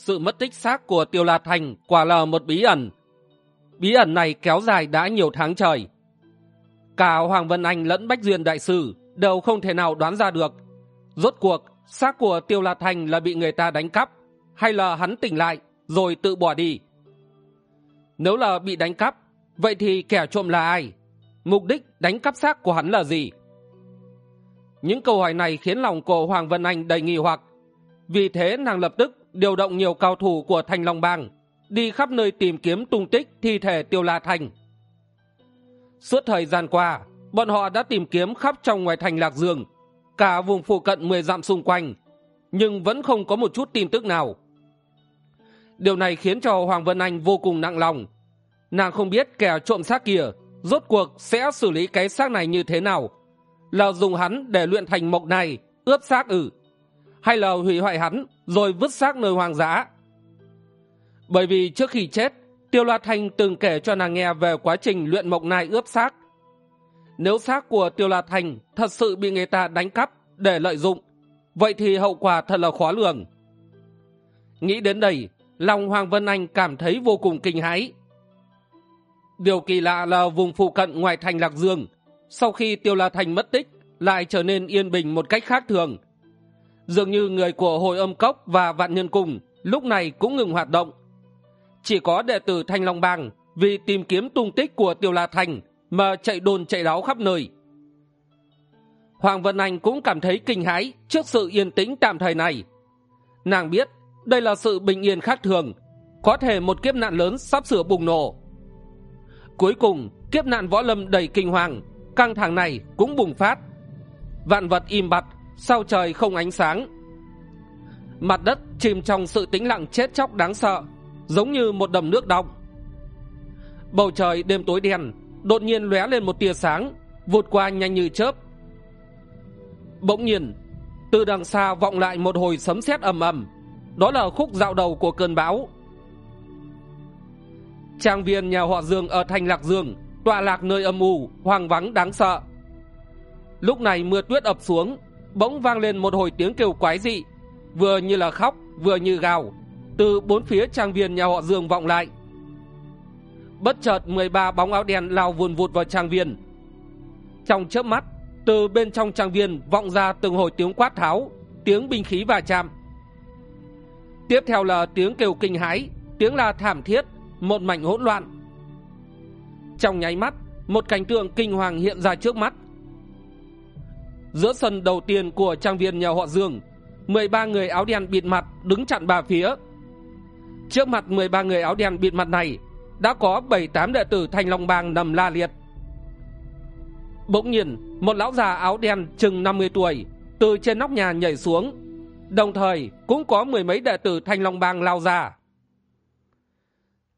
sự mất tích xác của tiêu la thành quả là một bí ẩn. Bí ẩn này kéo dài đã nhiều tháng trời. Cả hoàng vân anh lẫn bách duyên đại sư đều không thể nào đoán ra được. Rốt cuộc, xác của tiêu la thành là bị người ta đánh cắp hay là hắn tỉnh lại rồi tự bỏ đi? Nếu là bị đánh cắp, vậy thì kẻ trộm là ai? Mục đích đánh cắp xác của hắn là gì? Những câu hỏi này khiến lòng của hoàng vân anh đầy nghi hoặc. Vì thế nàng lập tức điều động nhiều cao thủ của thành long bang, đi khắp nơi tìm kiếm tung tích thi thể tiêu la thành. Suốt thời gian qua, bọn họ đã tìm kiếm khắp trong ngoài thành lạc dương, cả vùng phụ cận mười dặm xung quanh, nhưng vẫn không có một chút tin tức nào. Điều này khiến cho hoàng vân anh vô cùng nặng lòng. Nàng không biết kẻ trộm xác kia rốt cuộc sẽ xử lý cái xác này như thế nào, là dùng hắn để luyện thành mộc này ướp xác ử, hay là hủy hoại hắn rồi vứt xác nơi hoang dã. Bởi vì trước khi chết, tiêu loa thanh từng kể cho nàng nghe về quá trình luyện mộc nai ướp xác. Nếu xác của tiêu la Thanh thật sự bị người ta đánh cắp để lợi dụng, vậy thì hậu quả thật là khó lường. Nghĩ đến đây, lòng hoàng vân anh cảm thấy vô cùng kinh hãi. Điều kỳ lạ là vùng phụ cận ngoài thành lạc dương, sau khi tiêu la thành mất tích, lại trở nên yên bình một cách khác thường dường như người của hội âm cốc và vạn nhân cùng lúc này cũng ngừng hoạt động. Chỉ có đệ tử thanh long bang vì tìm kiếm tung tích của tiêu la thành mà chạy đồn chạy đáo khắp nơi. Hoàng vân anh cũng cảm thấy kinh hãi trước sự yên tĩnh tạm thời này. Nàng biết đây là sự bình yên khác thường, có thể một kiếp nạn lớn sắp sửa bùng nổ. Cuối cùng, kiếp nạn võ lâm đầy kinh hoàng, căng thẳng này cũng bùng phát. Vạn vật im bặt sao trời không ánh sáng? Mặt đất chìm trong sự tĩnh lặng chết chóc đáng sợ, giống như một đầm nước đọng. Bầu trời đêm tối đen, đột nhiên lóe lên một tia sáng, vụt qua nhanh như chớp. Bỗng nhiên, từ đằng xa vọng lại một hồi sấm sét ầm ầm, đó là khúc dạo đầu của cơn bão. Trang viên nhà họ dương ở thành lạc dương tọa lạc nơi âm u, hoang vắng, đáng sợ. Lúc này mưa tuyết ập xuống bỗng vang lên một hồi tiếng kêu quái dị, vừa như là khóc, vừa như gào. Từ bốn phía trang viên nhà họ dương vọng lại. Bất chợt mười ba bóng áo đen lao vùn vụt vào trang viên. Trong chớp mắt, từ bên trong trang viên vọng ra từng hồi tiếng quát tháo, tiếng binh khí va chạm. Tiếp theo là tiếng kêu kinh hãi, tiếng la thảm thiết, một mảnh hỗn loạn. Trong nháy mắt, một cảnh tượng kinh hoàng hiện ra trước mắt giữa sân đầu tiên của trang viên nhà họ dương. mười ba người áo đen bịt mặt đứng chặn ba phía. Trước mặt mười ba người áo đen bịt mặt này, đã có bảy tám đệ tử thanh long bang nằm la liệt. Bỗng nhiên, một lão già áo đen chừng năm mươi tuổi từ trên nóc nhà nhảy xuống, đồng thời cũng có mười mấy đệ tử thanh long bang lao ra.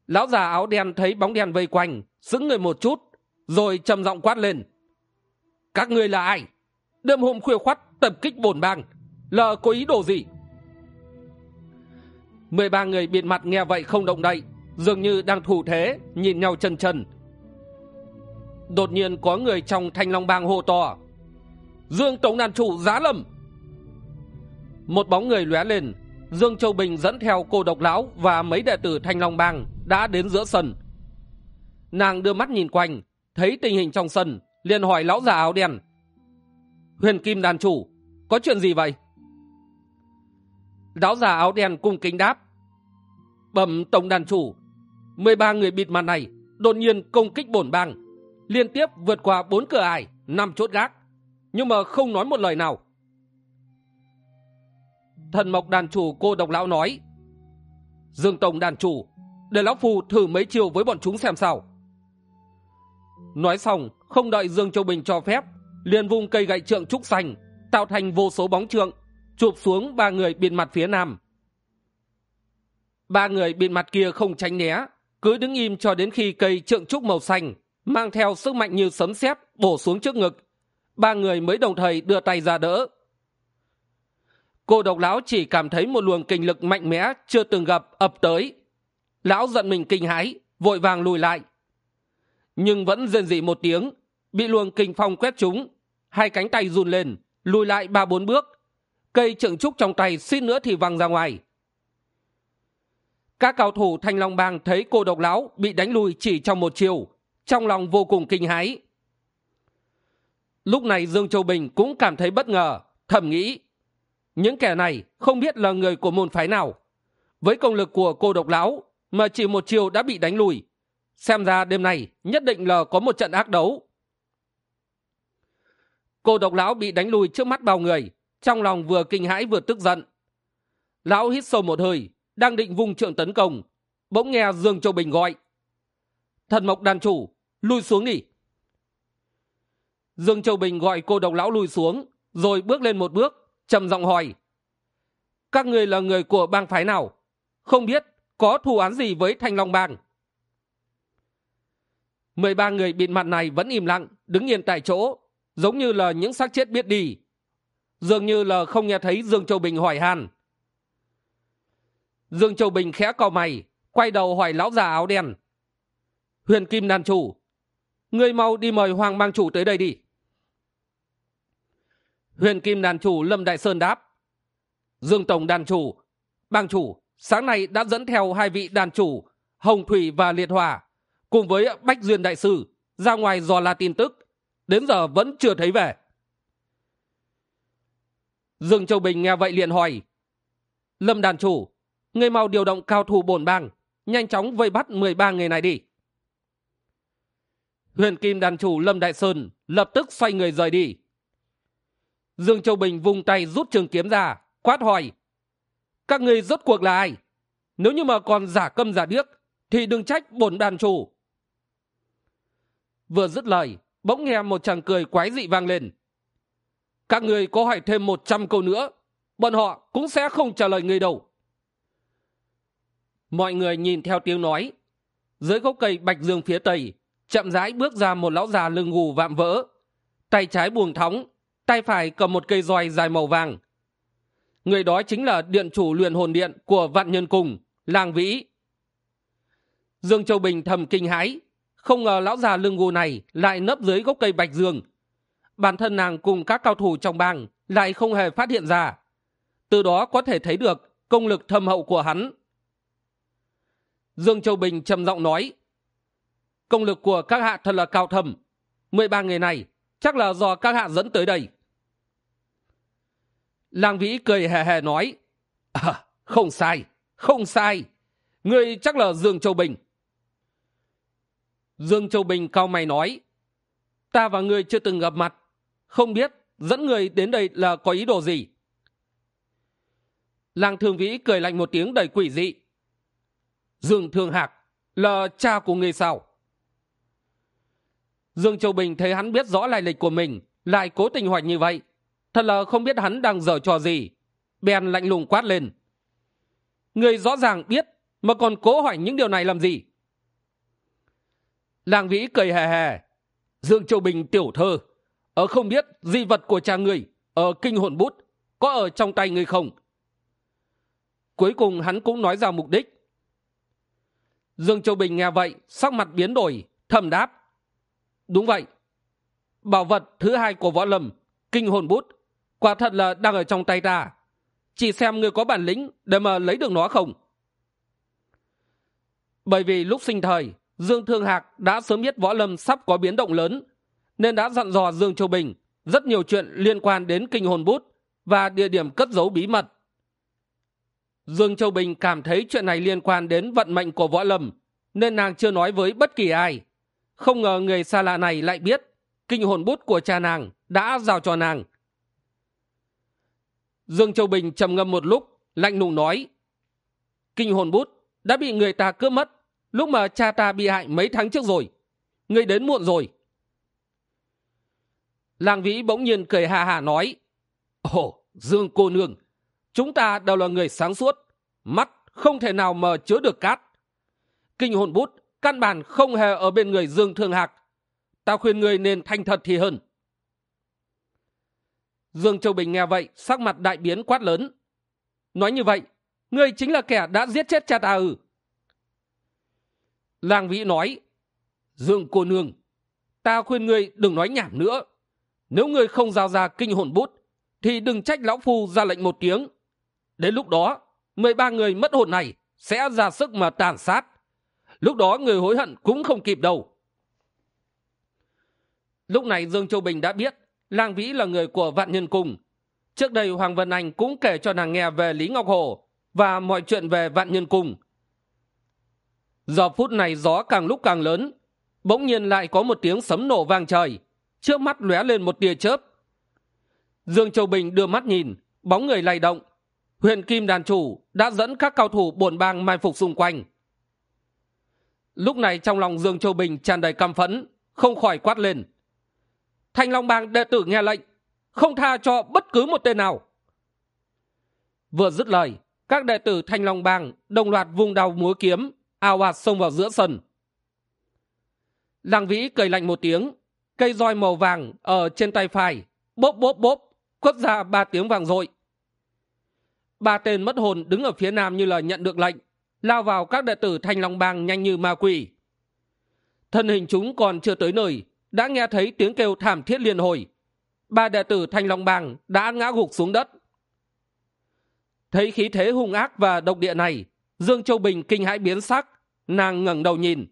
Lão già áo đen thấy bóng đen vây quanh, sững người một chút, rồi trầm giọng quát lên, các ngươi là ai? Đêm hôm khuya khoắt, tập kích bổn bang. Lờ có ý đồ gì? Mười ba người bịt mặt nghe vậy không động đậy, dường như đang thủ thế, nhìn nhau chân chân đột nhiên có người trong thanh long bang hô to, dương tổng đàn chủ giá lầm một bóng người lóe lên, dương châu bình dẫn theo cô độc lão và mấy đệ tử thanh long bang đã đến giữa sân. Nàng đưa mắt nhìn quanh, thấy tình hình trong sân, liền hỏi lão già áo đen huyền kim đàn chủ, có chuyện gì vậy? Lão già áo đen cung kính đáp. Bẩm tổng đàn chủ, mười ba người bịt mặt này đột nhiên công kích bổn bang, liên tiếp vượt qua bốn cửa ải, năm chốt gác. Nhưng mà không nói một lời nào. Thần mộc đàn chủ cô độc lão nói, dương tổng đàn chủ, để lão phù thử mấy chiều với bọn chúng xem sao. Nói xong, không đợi dương châu bình cho phép liền vung cây gậy trượng trúc xanh tạo thành vô số bóng trượng, chụp xuống ba người bịt mặt phía nam. Ba người bịt mặt kia không tránh né, cứ đứng im cho đến khi cây trượng trúc màu xanh mang theo sức mạnh như sấm sét bổ xuống trước ngực. Ba người mới đồng thời đưa tay ra đỡ. Cô độc lão chỉ cảm thấy một luồng kinh lực mạnh mẽ chưa từng gặp ập tới. Lão giận mình kinh hãi, vội vàng lùi lại. Nhưng vẫn rên rỉ một tiếng bị luồng kinh phong quét trúng hai cánh tay run lên, lùi lại ba bốn bước. Cây trượng trúc trong tay xin nữa thì văng ra ngoài. Các cao thủ thanh long bang thấy cô độc lão bị đánh lùi chỉ trong một chiều, trong lòng vô cùng kinh hãi. Lúc này dương châu bình cũng cảm thấy bất ngờ, thầm nghĩ, những kẻ này không biết là người của môn phái nào. Với công lực của cô độc lão mà chỉ một chiều đã bị đánh lùi, xem ra đêm nay nhất định là có một trận ác đấu cô độc lão bị đánh lùi trước mắt bao người, trong lòng vừa kinh hãi vừa tức giận. Lão hít sâu một hơi, đang định vung trượng tấn công, bỗng nghe dương châu bình gọi. Thần mộc đàn chủ, lui xuống đi. Dương châu bình gọi cô độc lão lui xuống, rồi bước lên một bước, trầm giọng hỏi. Các người là người của bang phái nào? Không biết có thù án gì với thanh long bang? Mười ba người bịt mặt này vẫn im lặng, đứng yên tại chỗ giống như là những xác chết biết đi, dường như là không nghe thấy dương châu bình hỏi han. Dương châu bình khẽ cò mày, quay đầu hỏi lão già áo đen. Huyền kim đàn chủ người mau đi mời hoàng mang chủ tới đây đi. Huyền kim đàn chủ lâm đại sơn đáp. Dương tổng đàn chủ, bang chủ, sáng nay đã dẫn theo hai vị đàn chủ, hồng thủy và liệt Hòa, cùng với bách duyên đại sư, ra ngoài dò la tin tức đến giờ vẫn chưa thấy về. Dương châu bình nghe vậy liền hỏi, lâm đàn chủ người mau điều động cao thủ bổn bang, nhanh chóng vây bắt mười ba người này đi. Huyền kim đàn chủ lâm đại sơn lập tức xoay người rời đi. Dương châu bình vung tay rút trường kiếm ra, quát hỏi, các người rốt cuộc là ai? Nếu như mà còn giả câm giả điếc thì đừng trách bổn đàn chủ. Vừa dứt lời bỗng nghe một chàng cười quái dị vang lên. Các người có hỏi thêm một trăm câu nữa, bọn họ cũng sẽ không trả lời người đâu. Mọi người nhìn theo tiếng nói. Dưới gốc cây bạch dương phía tây, chậm rãi bước ra một lão già lưng gù vạm vỡ. Tay trái buồng thóng tay phải cầm một cây roi dài màu vàng. Người đó chính là điện chủ luyện hồn điện của vạn nhân cùng làng vĩ. Dương châu bình thầm kinh hãi không ngờ lão già lưng gù này lại nấp dưới gốc cây bạch dương. Bản thân nàng cùng các cao thủ trong bang lại không hề phát hiện ra. Từ đó có thể thấy được công lực thâm hậu của hắn. Dương châu bình trầm giọng nói công lực của các hạ thật là cao thầm mười ba người này chắc là do các hạ dẫn tới đây. Lang vĩ cười hề hề nói à, không sai không sai. Ngươi chắc là dương châu bình dương châu bình cao mày nói, ta và ngươi chưa từng gặp mặt, không biết dẫn người đến đây là có ý đồ gì? Làng thương vĩ cười lạnh một tiếng đầy quỷ dị, dương thương hạc là cha của người sao? Dương châu bình thấy hắn biết rõ lai lịch của mình, lại cố tình hỏi như vậy, thật là không biết hắn đang dở trò gì, bèn lạnh lùng quát lên người rõ ràng biết mà còn cố hỏi những điều này làm gì? Làng vĩ cười hề hề dương châu bình tiểu thơ. Ở không biết di vật của cha người ở kinh hồn bút có ở trong tay người không? Cuối cùng hắn cũng nói ra mục đích. Dương châu bình nghe vậy, sắc mặt biến đổi, thầm đáp. Đúng vậy. Bảo vật thứ hai của võ lâm, kinh hồn bút, quả thật là đang ở trong tay ta. Chỉ xem người có bản lĩnh để mà lấy được nó không? Bởi vì lúc sinh thời dương thương hạc đã sớm biết võ lâm sắp có biến động lớn, nên đã dặn dò dương châu bình rất nhiều chuyện liên quan đến kinh hồn bút và địa điểm cất giấu bí mật. Dương châu bình cảm thấy chuyện này liên quan đến vận mệnh của võ lâm, nên nàng chưa nói với bất kỳ ai. Không ngờ người xa lạ này lại biết kinh hồn bút của cha nàng đã giao cho nàng. Dương châu bình trầm ngâm một lúc, lạnh lùng nói, kinh hồn bút đã bị người ta cướp mất lúc mà cha ta bị hại mấy tháng trước rồi, ngươi đến muộn rồi. Làng vĩ bỗng nhiên cười hà hà nói, ồ, dương cô nương, chúng ta đều là người sáng suốt, mắt không thể nào mà chứa được cát. Kinh hồn bút, căn bản không hề ở bên người dương thương hạc. Ta khuyên người nên thành thật thì hơn. Dương châu bình nghe vậy, sắc mặt đại biến quát lớn, nói như vậy, ngươi chính là kẻ đã giết chết cha ta ư? Lang vĩ nói dương cô nương, ta khuyên ngươi đừng nói nhảm nữa. Nếu ngươi không giao ra kinh hồn bút, thì đừng trách lão phu ra lệnh một tiếng. Đến lúc đó, mười ba người mất hồn này sẽ ra sức mà tàn sát. Lúc đó người hối hận cũng không kịp đâu. Lúc này dương châu bình đã biết lang vĩ là người của vạn nhân cung. Trước đây hoàng vân anh cũng kể cho nàng nghe về lý ngọc hồ và mọi chuyện về vạn nhân cung giờ phút này gió càng lúc càng lớn, bỗng nhiên lại có một tiếng sấm nổ vang trời trước mắt lóe lên một tia chớp. Dương châu bình đưa mắt nhìn, bóng người lay động. Huyện kim đàn chủ đã dẫn các cao thủ bổn bang mai phục xung quanh. Lúc này trong lòng dương châu bình tràn đầy căm phẫn, không khỏi quát lên. Thanh long bang đệ tử nghe lệnh, không tha cho bất cứ một tên nào. Vừa dứt lời, các đệ tử thanh long bang đồng loạt vung đào múa kiếm ào ạt xông vào giữa sân. Làng vĩ cười lạnh một tiếng, cây roi màu vàng ở trên tay phải, bốp bốp bốp quất ra ba tiếng vàng dội ba tên mất hồn đứng ở phía nam như là nhận được lệnh, lao vào các đệ tử thanh long bang nhanh như ma quỷ. Thân hình chúng còn chưa tới nơi, đã nghe thấy tiếng kêu thảm thiết liên hồi. Ba đệ tử thanh long bang đã ngã gục xuống đất. Thấy khí thế hung ác và độc địa này, dương châu bình kinh hãi biến sắc nàng ngẩng đầu nhìn.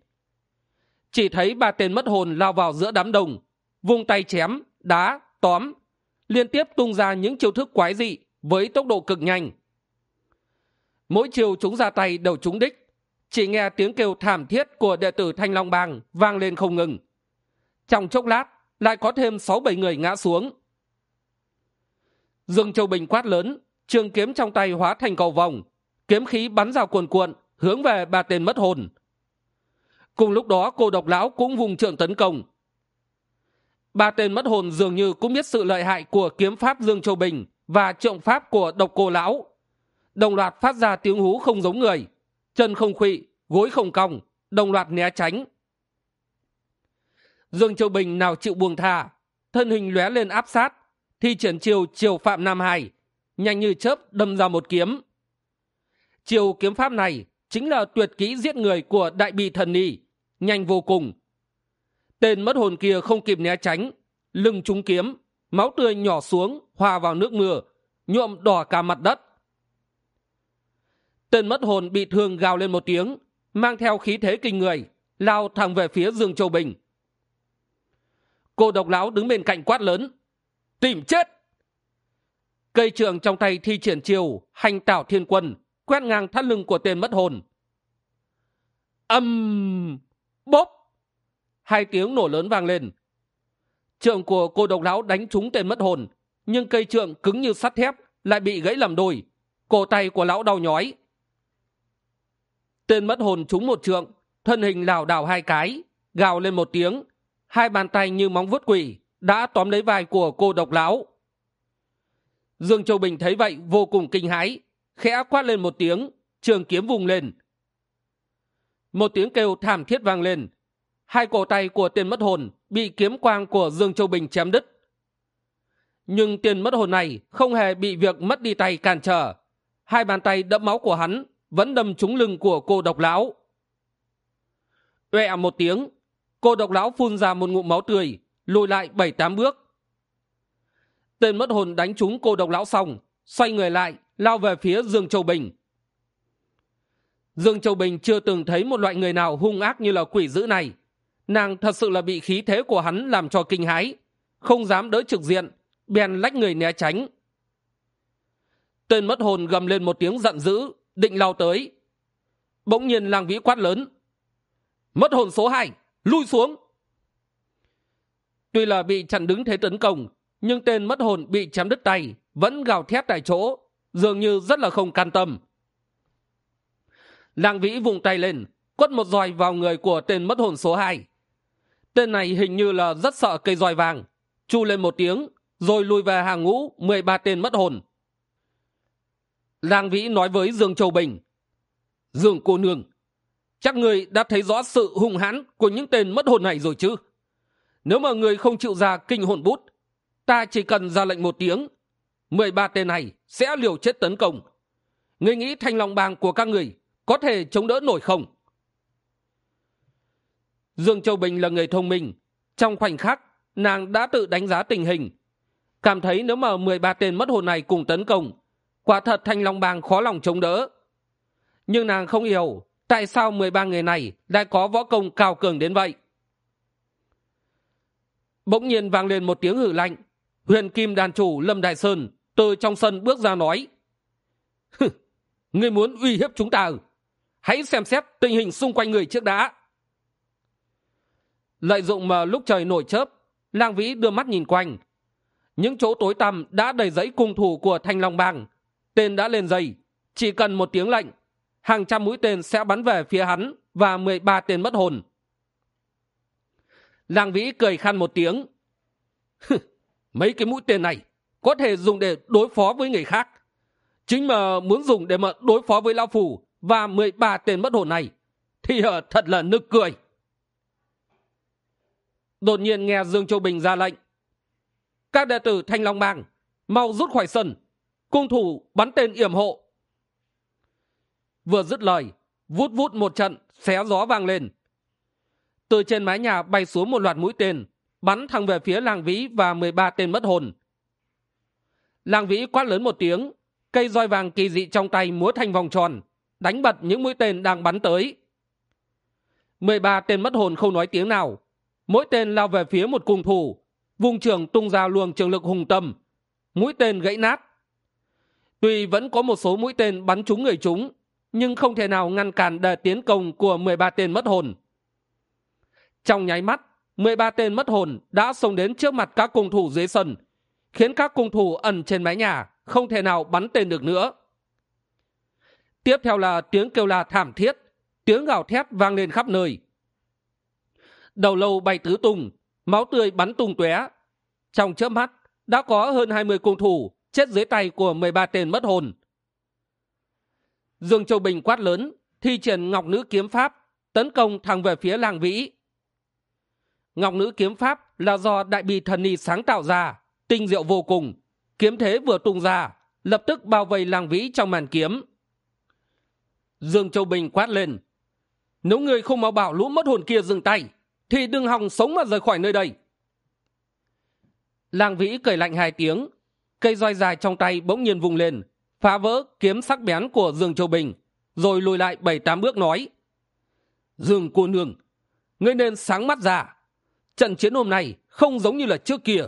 Chỉ thấy ba tên mất hồn lao vào giữa đám đồng vung tay chém, đá, tóm, liên tiếp tung ra những chiêu thức quái dị với tốc độ cực nhanh. Mỗi chiều chúng ra tay đều trúng đích, chỉ nghe tiếng kêu thảm thiết của đệ tử thanh long bang vang lên không ngừng. Trong chốc lát, lại có thêm sáu bảy người ngã xuống. Dương châu bình quát lớn, trường kiếm trong tay hóa thành cầu vòng, kiếm khí bắn ra cuồn cuộn hướng về ba tên mất hồn. Cùng lúc đó, cô độc lão cũng vùng trượng tấn công. Ba tên mất hồn dường như cũng biết sự lợi hại của kiếm pháp dương châu bình và trượng pháp của độc cô lão. Đồng loạt phát ra tiếng hú không giống người, chân không khuỵ, gối không cong, đồng loạt né tránh. Dương châu bình nào chịu buông thà thân hình lóe lên áp sát, thi triển chiều chiều phạm nam hải, nhanh như chớp đâm ra một kiếm. Chiều kiếm pháp này chính là tuyệt kỹ giết người của đại bi thần ni nhanh vô cùng. Tên mất hồn kia không kịp né tránh, lưng trúng kiếm, máu tươi nhỏ xuống, hòa vào nước mưa, nhuộm đỏ cả mặt đất. Tên mất hồn bị thương gào lên một tiếng, mang theo khí thế kinh người, lao thẳng về phía dương châu bình. Cô độc lão đứng bên cạnh quát lớn, tìm chết! Cây trường trong tay thi triển chiều hành tảo thiên quân quét ngang thắt lưng của tên mất hồn. Âm, bốp, hai tiếng nổ lớn vang lên. Trượng của cô độc lão đánh trúng tên mất hồn, nhưng cây trượng cứng như sắt thép lại bị gãy làm đôi, cổ tay của lão đau nhói. Tên mất hồn trúng một trượng, thân hình lảo đảo hai cái, gào lên một tiếng, hai bàn tay như móng vuốt quỷ đã tóm lấy vai của cô độc lão. Dương châu bình thấy vậy vô cùng kinh hãi khẽ quát lên một tiếng, trường kiếm vùng lên. Một tiếng kêu thảm thiết vang lên. Hai cổ tay của tiền mất hồn bị kiếm quang của dương châu bình chém đứt. Nhưng tiền mất hồn này không hề bị việc mất đi tay cản trở. Hai bàn tay đẫm máu của hắn vẫn đâm trúng lưng của cô độc lão. Oẹ một tiếng, cô độc lão phun ra một ngụm máu tươi, lùi lại bảy tám bước. Tên mất hồn đánh trúng cô độc lão xong, xoay người lại lao về phía dương châu bình. Dương châu bình chưa từng thấy một loại người nào hung ác như là quỷ dữ này. Nàng thật sự là bị khí thế của hắn làm cho kinh hãi, không dám đỡ trực diện, bèn lách người né tránh. Tên mất hồn gầm lên một tiếng giận dữ, định lao tới. Bỗng nhiên làng vĩ quát lớn, mất hồn số hai, lui xuống! Tuy là bị chặn đứng thế tấn công, nhưng tên mất hồn bị chém đứt tay, vẫn gào thét tại chỗ dường như rất là không can tâm. Lang vĩ vùng tay lên, quất một roi vào người của tên mất hồn số hai. Tên này hình như là rất sợ cây roi vàng, chu lên một tiếng, rồi lùi về hàng ngũ mười ba tên mất hồn. Lang vĩ nói với dương châu bình, dương cô nương, chắc người đã thấy rõ sự hung hãn của những tên mất hồn này rồi chứ? Nếu mà người không chịu ra kinh hồn bút, ta chỉ cần ra lệnh một tiếng mười ba tên này sẽ liều chết tấn công. Người nghĩ thanh long bang của các người có thể chống đỡ nổi không? Dương châu bình là người thông minh. Trong khoảnh khắc, nàng đã tự đánh giá tình hình. Cảm thấy nếu mà mười ba tên mất hồn này cùng tấn công, quả thật thanh long bang khó lòng chống đỡ. Nhưng nàng không hiểu tại sao mười ba người này lại có võ công cao cường đến vậy. Bỗng nhiên vang lên một tiếng hử lạnh. Huyền kim đàn chủ lâm đại sơn từ trong sân bước ra nói ngươi muốn uy hiếp chúng ta hãy xem xét tình hình xung quanh người trước đã. Lợi dụng mà lúc trời nổi chớp, lang vĩ đưa mắt nhìn quanh. Những chỗ tối tăm đã đầy dãy cung thủ của thanh long bang tên đã lên dây chỉ cần một tiếng lệnh, hàng trăm mũi tên sẽ bắn về phía hắn và mười ba tên mất hồn. Lang vĩ cười khăn một tiếng mấy cái mũi tên này có thể dùng để đối phó với người khác. Chính mà muốn dùng để mà đối phó với lão phù và mười ba tên mất hồn này thì uh, thật là nực cười. Đột nhiên nghe dương châu bình ra lệnh các đệ tử thanh long bang mau rút khỏi sân cung thủ bắn tên yểm hộ. Vừa dứt lời vút vút một trận xé gió vang lên. Từ trên mái nhà bay xuống một loạt mũi tên bắn thẳng về phía làng vĩ và mười ba tên mất hồn làng vĩ quát lớn một tiếng, cây roi vàng kỳ dị trong tay múa thành vòng tròn, đánh bật những mũi tên đang bắn tới. Mười ba tên mất hồn không nói tiếng nào. Mỗi tên lao về phía một cung thủ, vùng trường tung ra luồng trường lực hùng tâm, mũi tên gãy nát. Tuy vẫn có một số mũi tên bắn trúng người chúng, nhưng không thể nào ngăn cản đợt tiến công của mười ba tên mất hồn. Trong nháy mắt, mười ba tên mất hồn đã xông đến trước mặt các cung thủ dưới sân khiến các cung thủ ẩn trên mái nhà không thể nào bắn tên được nữa. Tiếp theo là tiếng kêu la thảm thiết, tiếng gào thét vang lên khắp nơi. Đầu lâu bay tứ tung, máu tươi bắn tung tóe. Trong chớp mắt, đã có hơn hai mươi cung thủ chết dưới tay của mười ba tên mất hồn. Dương châu bình quát lớn, thi triển ngọc nữ kiếm pháp, tấn công thẳng về phía làng vĩ. Ngọc nữ kiếm pháp là do đại bi thần ni sáng tạo ra tinh diệu vô cùng. Kiếm thế vừa tung ra, lập tức bao vây lang vĩ trong màn kiếm. Dương châu bình quát lên, nếu người không mau bảo lũ mất hồn kia dừng tay, thì đừng hòng sống mà rời khỏi nơi đây. Lang vĩ cười lạnh hai tiếng, cây roi dài trong tay bỗng nhiên vùng lên, phá vỡ kiếm sắc bén của dương châu bình, rồi lùi lại bảy tám bước nói, dương cô nương, ngươi nên sáng mắt ra. Trận chiến hôm nay không giống như là trước kia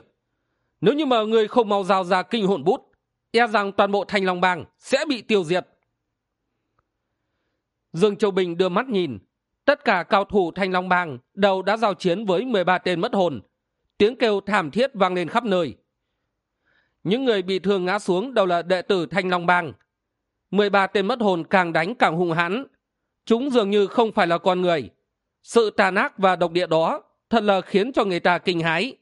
nếu như mà người không mau giao ra kinh hồn bút e rằng toàn bộ thanh long bang sẽ bị tiêu diệt. Dương châu bình đưa mắt nhìn. Tất cả cao thủ thanh long bang đều đã giao chiến với mười ba tên mất hồn. Tiếng kêu thảm thiết vang lên khắp nơi. Những người bị thương ngã xuống đều là đệ tử thanh long bang mười ba tên mất hồn càng đánh càng hung hãn. Chúng dường như không phải là con người. Sự tàn ác và độc địa đó thật là khiến cho người ta kinh hãi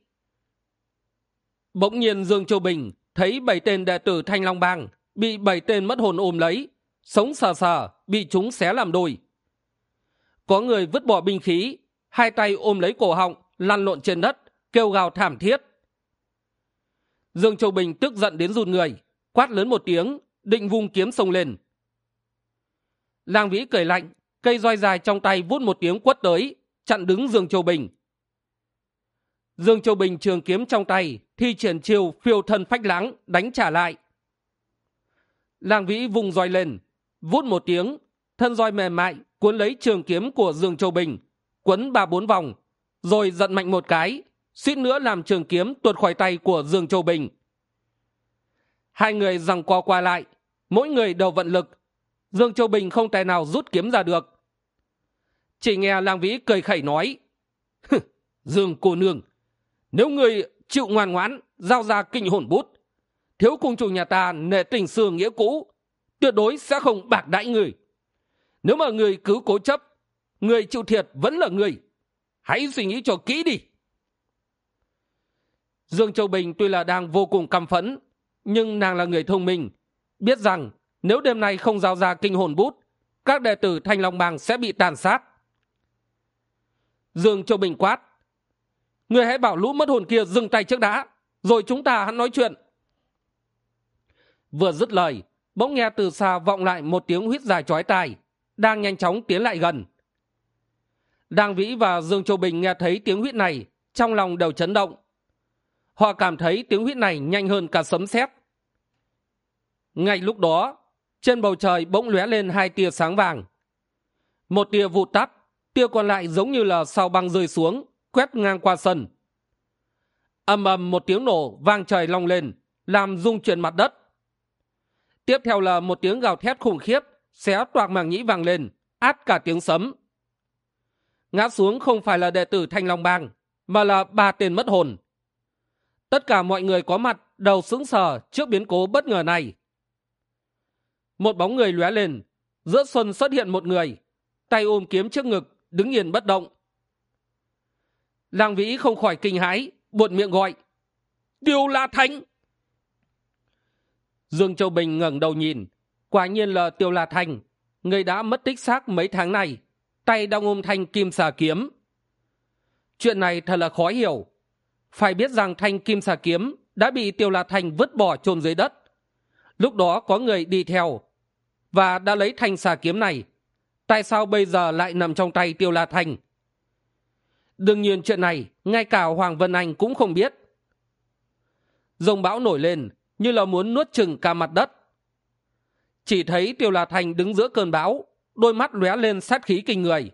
bỗng nhiên dương châu bình thấy bảy tên đệ tử thanh long bang bị bảy tên mất hồn ôm lấy, sống sờ sờ, bị chúng xé làm đôi. Có người vứt bỏ binh khí, hai tay ôm lấy cổ họng, lăn lộn trên đất, kêu gào thảm thiết. Dương châu bình tức giận đến run người, quát lớn một tiếng, định vung kiếm xông lên. Lang vĩ cười lạnh, cây roi dài trong tay vút một tiếng quất tới, chặn đứng dương châu bình dương châu bình trường kiếm trong tay, thi triển chiêu phiêu thân phách lãng đánh trả lại. Lang vĩ vùng roi lên, vút một tiếng, thân roi mềm mại, cuốn lấy trường kiếm của dương châu bình, quấn ba bốn vòng, rồi giận mạnh một cái, suýt nữa làm trường kiếm tuột khỏi tay của dương châu bình. Hai người rằng co qua lại, mỗi người đều vận lực, dương châu bình không tài nào rút kiếm ra được. Chỉ nghe lang vĩ cười khẩy nói dương cô nương nếu người chịu ngoan ngoãn, giao ra kinh hồn bút, thiếu cung chủ nhà ta nể tình xưa nghĩa cũ, tuyệt đối sẽ không bạc đãi người. Nếu mà người cứ cố chấp, người chịu thiệt vẫn là người, hãy suy nghĩ cho kỹ đi. Dương châu bình tuy là đang vô cùng căm phẫn, nhưng nàng là người thông minh, biết rằng nếu đêm nay không giao ra kinh hồn bút, các đệ tử thanh long bang sẽ bị tàn sát. Dương châu bình quát người hãy bảo lũ mất hồn kia dừng tay trước đã, rồi chúng ta hắn nói chuyện. Vừa dứt lời, bỗng nghe từ xa vọng lại một tiếng huýt dài chói tai, đang nhanh chóng tiến lại gần. Đang vĩ và dương châu bình nghe thấy tiếng huýt này, trong lòng đều chấn động. Họ cảm thấy tiếng huýt này nhanh hơn cả sấm sét. Ngay lúc đó, trên bầu trời bỗng lóe lên hai tia sáng vàng. Một tia vụt tắt, tia còn lại giống như là sao băng rơi xuống quét ngang qua sân. Ầm ầm một tiếng nổ vang trời long lên, làm rung chuyển mặt đất. Tiếp theo là một tiếng gào thét khủng khiếp, xé toạc màng nhĩ vang lên, át cả tiếng sấm. Ngã xuống không phải là đệ tử thanh long bang, mà là ba tên mất hồn. Tất cả mọi người có mặt, đầu sững sờ trước biến cố bất ngờ này. Một bóng người lóe lên, giữa xuân xuất hiện một người, tay ôm kiếm trước ngực, đứng yên bất động lang vĩ không khỏi kinh hãi, buột miệng gọi tiêu la thánh. Dương châu bình ngẩng đầu nhìn, quả nhiên là tiêu la thanh người đã mất tích xác mấy tháng này tay đang ôm thanh kim xà kiếm. Chuyện này thật là khó hiểu. Phải biết rằng thanh kim xà kiếm đã bị tiêu la thanh vứt bỏ chôn dưới đất. Lúc đó có người đi theo và đã lấy thanh xà kiếm này. Tại sao bây giờ lại nằm trong tay tiêu la thanh đương nhiên chuyện này, ngay cả hoàng vân anh cũng không biết. Dòng bão nổi lên, như là muốn nuốt chừng cả mặt đất. Chỉ thấy tiêu la thành đứng giữa cơn bão, đôi mắt lóe lên sát khí kinh người.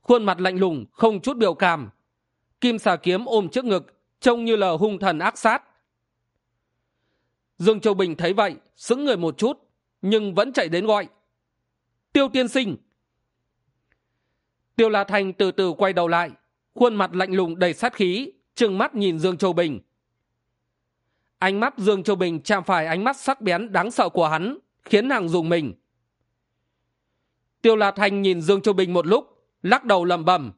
Khuôn mặt lạnh lùng, không chút biểu cảm. Kim xà kiếm ôm trước ngực, trông như là hung thần ác sát. Dương châu bình thấy vậy, sững người một chút, nhưng vẫn chạy đến gọi. Tiêu tiên sinh. Tiêu la thành từ từ quay đầu lại khuôn mặt lạnh lùng đầy sát khí, trừng mắt nhìn dương châu bình. Ánh mắt dương châu bình chạm phải ánh mắt sắc bén đáng sợ của hắn, khiến nàng dùng mình. Tiêu la Thanh nhìn dương châu bình một lúc, lắc đầu lầm bầm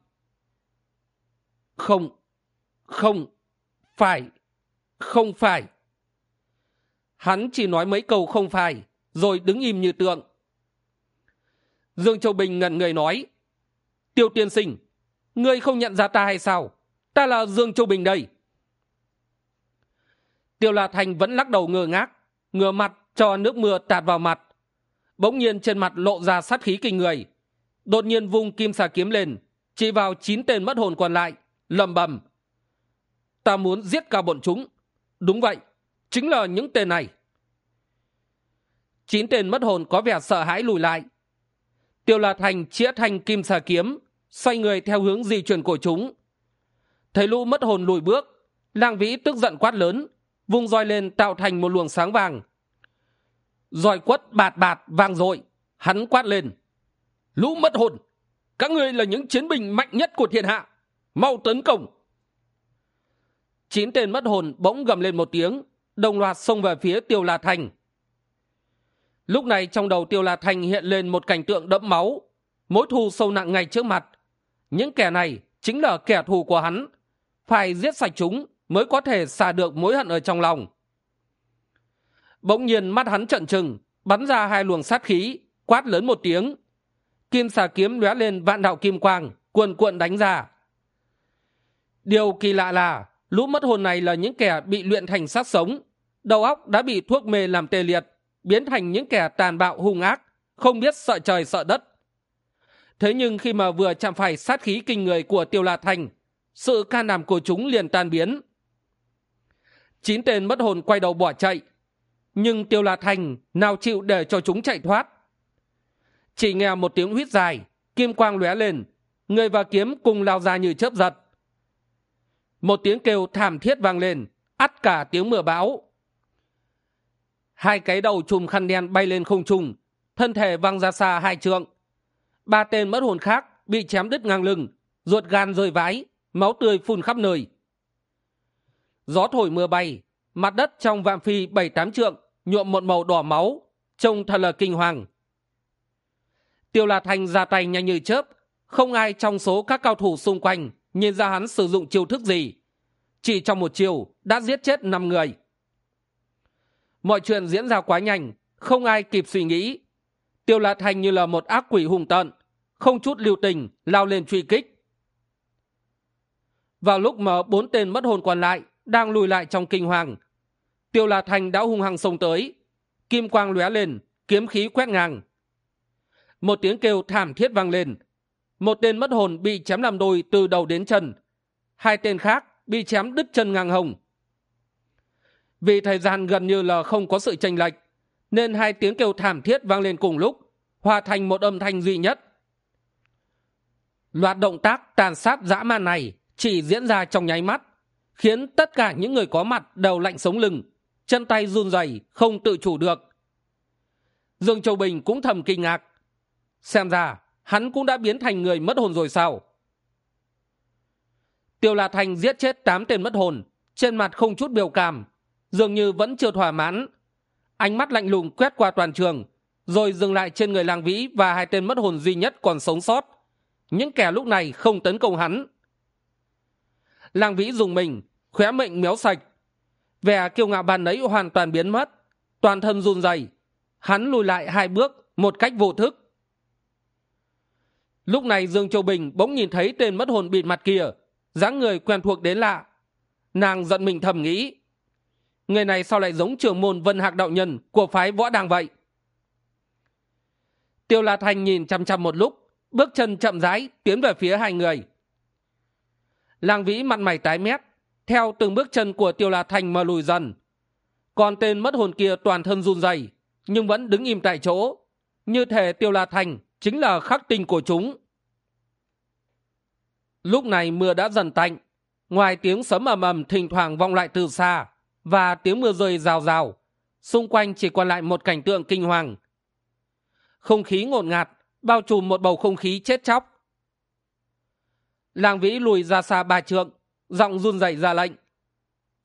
không không phải không phải. Hắn chỉ nói mấy câu không phải, rồi đứng im như tượng. Dương châu bình ngẩn người nói, tiêu tiên sinh ngươi không nhận ra ta hay sao? Ta là dương châu bình đây. Tiêu la thành vẫn lắc đầu ngơ ngác, ngửa mặt cho nước mưa tạt vào mặt. Bỗng nhiên trên mặt lộ ra sát khí kinh người. Đột nhiên vung kim xà kiếm lên, chỉ vào chín tên mất hồn còn lại, lầm bầm. Ta muốn giết cả bọn chúng. Đúng vậy, chính là những tên này. Chín tên mất hồn có vẻ sợ hãi lùi lại. Tiêu la thành chĩa thanh kim xà kiếm xoay người theo hướng di chuyển của chúng. Thấy lũ mất hồn lùi bước lang vĩ tức giận quát lớn, vung roi lên tạo thành một luồng sáng vàng. Roi quất bạt bạt vang dội, hắn quát lên, lũ mất hồn, các ngươi là những chiến binh mạnh nhất của thiên hạ, mau tấn công. Chín tên mất hồn bỗng gầm lên một tiếng, đồng loạt xông về phía tiêu la thành. Lúc này trong đầu tiêu la thành hiện lên một cảnh tượng đẫm máu, mối thù sâu nặng ngay trước mặt những kẻ này chính là kẻ thù của hắn. Phải giết sạch chúng mới có thể xả được mối hận ở trong lòng. Bỗng nhiên mắt hắn trận trừng, bắn ra hai luồng sát khí, quát lớn một tiếng. Kim xà kiếm lóe lên vạn đạo kim quang, cuồn cuộn đánh ra. Điều kỳ lạ là, lũ mất hồn này là những kẻ bị luyện thành sát sống. Đầu óc đã bị thuốc mê làm tê liệt, biến thành những kẻ tàn bạo hung ác, không biết sợ trời sợ đất thế nhưng khi mà vừa chạm phải sát khí kinh người của tiêu la thành, sự can đảm của chúng liền tan biến. Chín tên mất hồn quay đầu bỏ chạy, nhưng tiêu la thành nào chịu để cho chúng chạy thoát? Chỉ nghe một tiếng huýt dài, kim quang lóe lên, người và kiếm cùng lao ra như chớp giật. Một tiếng kêu thảm thiết vang lên, ắt cả tiếng mưa bão. Hai cái đầu chùm khăn đen bay lên không trung, thân thể văng ra xa hai trượng ba tên mất hồn khác bị chém đứt ngang lưng, ruột gan rơi vãi, máu tươi phun khắp nơi. Gió thổi mưa bay, mặt đất trong vạm phi bảy tám trượng, nhuộm một màu đỏ máu, trông thật là kinh hoàng. Tiêu la thành ra tay nhanh như chớp, không ai trong số các cao thủ xung quanh nhìn ra hắn sử dụng chiêu thức gì. Chỉ trong một chiều đã giết chết năm người. Mọi chuyện diễn ra quá nhanh, không ai kịp suy nghĩ tiêu Lạt thành như là một ác quỷ hùng tận không chút lưu tình lao lên truy kích. Vào lúc mà bốn tên mất hồn còn lại đang lùi lại trong kinh hoàng, tiêu Lạt thành đã hung hăng xông tới, kim quang lóe lên, kiếm khí quét ngang. Một tiếng kêu thảm thiết vang lên, một tên mất hồn bị chém làm đôi từ đầu đến chân, hai tên khác bị chém đứt chân ngang hồng vì thời gian gần như là không có sự tranh lệch nên hai tiếng kêu thảm thiết vang lên cùng lúc, hòa thành một âm thanh duy nhất. Loạt động tác tàn sát dã man này chỉ diễn ra trong nháy mắt, khiến tất cả những người có mặt đều lạnh sống lưng, chân tay run rẩy, không tự chủ được. Dương châu bình cũng thầm kinh ngạc. Xem ra, hắn cũng đã biến thành người mất hồn rồi sao? Tiêu la thành giết chết tám tên mất hồn, trên mặt không chút biểu cảm, dường như vẫn chưa thỏa mãn ánh mắt lạnh lùng quét qua toàn trường, rồi dừng lại trên người lang vĩ và hai tên mất hồn duy nhất còn sống sót. Những kẻ lúc này không tấn công hắn. Lang vĩ dùng mình, khóe mệnh méo sạch. Vẻ kiêu ngạo bàn ấy hoàn toàn biến mất, toàn thân run rẩy. Hắn lùi lại hai bước một cách vô thức. Lúc này dương châu bình bỗng nhìn thấy tên mất hồn bịt mặt kia, dáng người quen thuộc đến lạ. Nàng giận mình thầm nghĩ người này sao lại giống trưởng môn vân hạc đạo nhân của phái võ đàng vậy? Tiêu la thành nhìn chăm chăm một lúc, bước chân chậm rãi tiến về phía hai người. Làng vĩ mặt mày tái mét, theo từng bước chân của tiêu la thành mà lùi dần. Còn tên mất hồn kia toàn thân run rẩy, nhưng vẫn đứng im tại chỗ. Như thể tiêu la thành chính là khắc tinh của chúng. Lúc này mưa đã dần tạnh, ngoài tiếng sấm ầm ầm thỉnh thoảng vọng lại từ xa và tiếng mưa rơi rào rào. Xung quanh chỉ còn lại một cảnh tượng kinh hoàng. Không khí ngột ngạt, bao trùm một bầu không khí chết chóc. Làng vĩ lùi ra xa ba trượng, giọng run rẩy ra lệnh.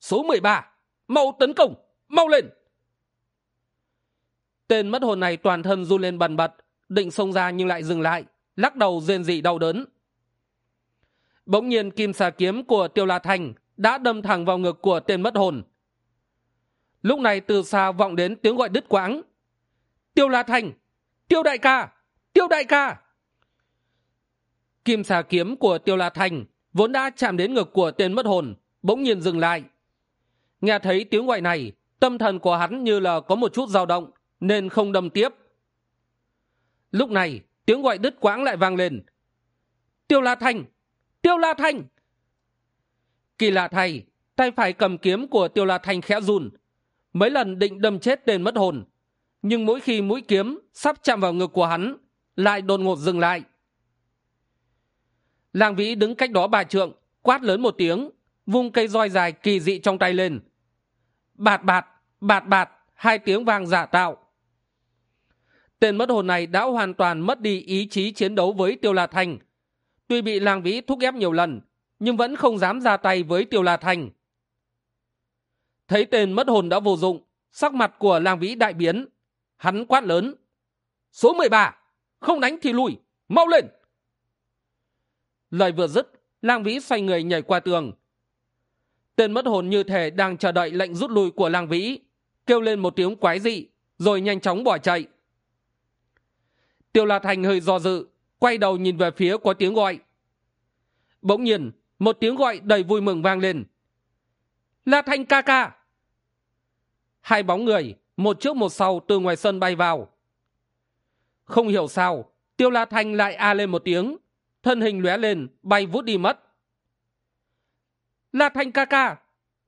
Số mười ba, mau tấn công, mau lên. Tên mất hồn này toàn thân run lên bần bật, định xông ra nhưng lại dừng lại, lắc đầu rên rỉ đau đớn. Bỗng nhiên kim xà kiếm của tiêu la thành đã đâm thẳng vào ngực của tên mất hồn lúc này từ xa vọng đến tiếng gọi đứt quãng. Tiêu la thành, tiêu đại ca, tiêu đại ca. Kim xà kiếm của tiêu la thành vốn đã chạm đến ngực của tên mất hồn, bỗng nhiên dừng lại. Nghe thấy tiếng gọi này, tâm thần của hắn như là có một chút dao động, nên không đâm tiếp. Lúc này, tiếng gọi đứt quãng lại vang lên. Tiêu la thành, tiêu la thành. Kỳ lạ thay, tay phải cầm kiếm của tiêu la thành khẽ run mấy lần định đâm chết tên mất hồn. Nhưng mỗi khi mũi kiếm sắp chạm vào ngực của hắn, lại đột ngột dừng lại. Làng vĩ đứng cách đó bà trượng, quát lớn một tiếng, vung cây roi dài kỳ dị trong tay lên. Bạt bạt bạt bạt, hai tiếng vang giả tạo. Tên mất hồn này đã hoàn toàn mất đi ý chí chiến đấu với tiêu la thành tuy bị Làng vĩ thúc ép nhiều lần, nhưng vẫn không dám ra tay với tiêu la thành thấy tên mất hồn đã vô dụng, sắc mặt của lang vĩ đại biến. Hắn quát lớn, số mười ba, không đánh thì lùi, mau lên. Lời vừa dứt lang vĩ xoay người nhảy qua tường. Tên mất hồn như thể đang chờ đợi lệnh rút lui của lang vĩ, kêu lên một tiếng quái dị, rồi nhanh chóng bỏ chạy. Tiêu la thành hơi do dự, quay đầu nhìn về phía có tiếng gọi. Bỗng nhiên, một tiếng gọi đầy vui mừng vang lên. La thành ca ca hai bóng người, một trước một sau, từ ngoài sân bay vào. Không hiểu sao, tiêu la thanh lại a lên một tiếng. Thân hình lóe lên, bay vút đi mất. La thanh ca ca,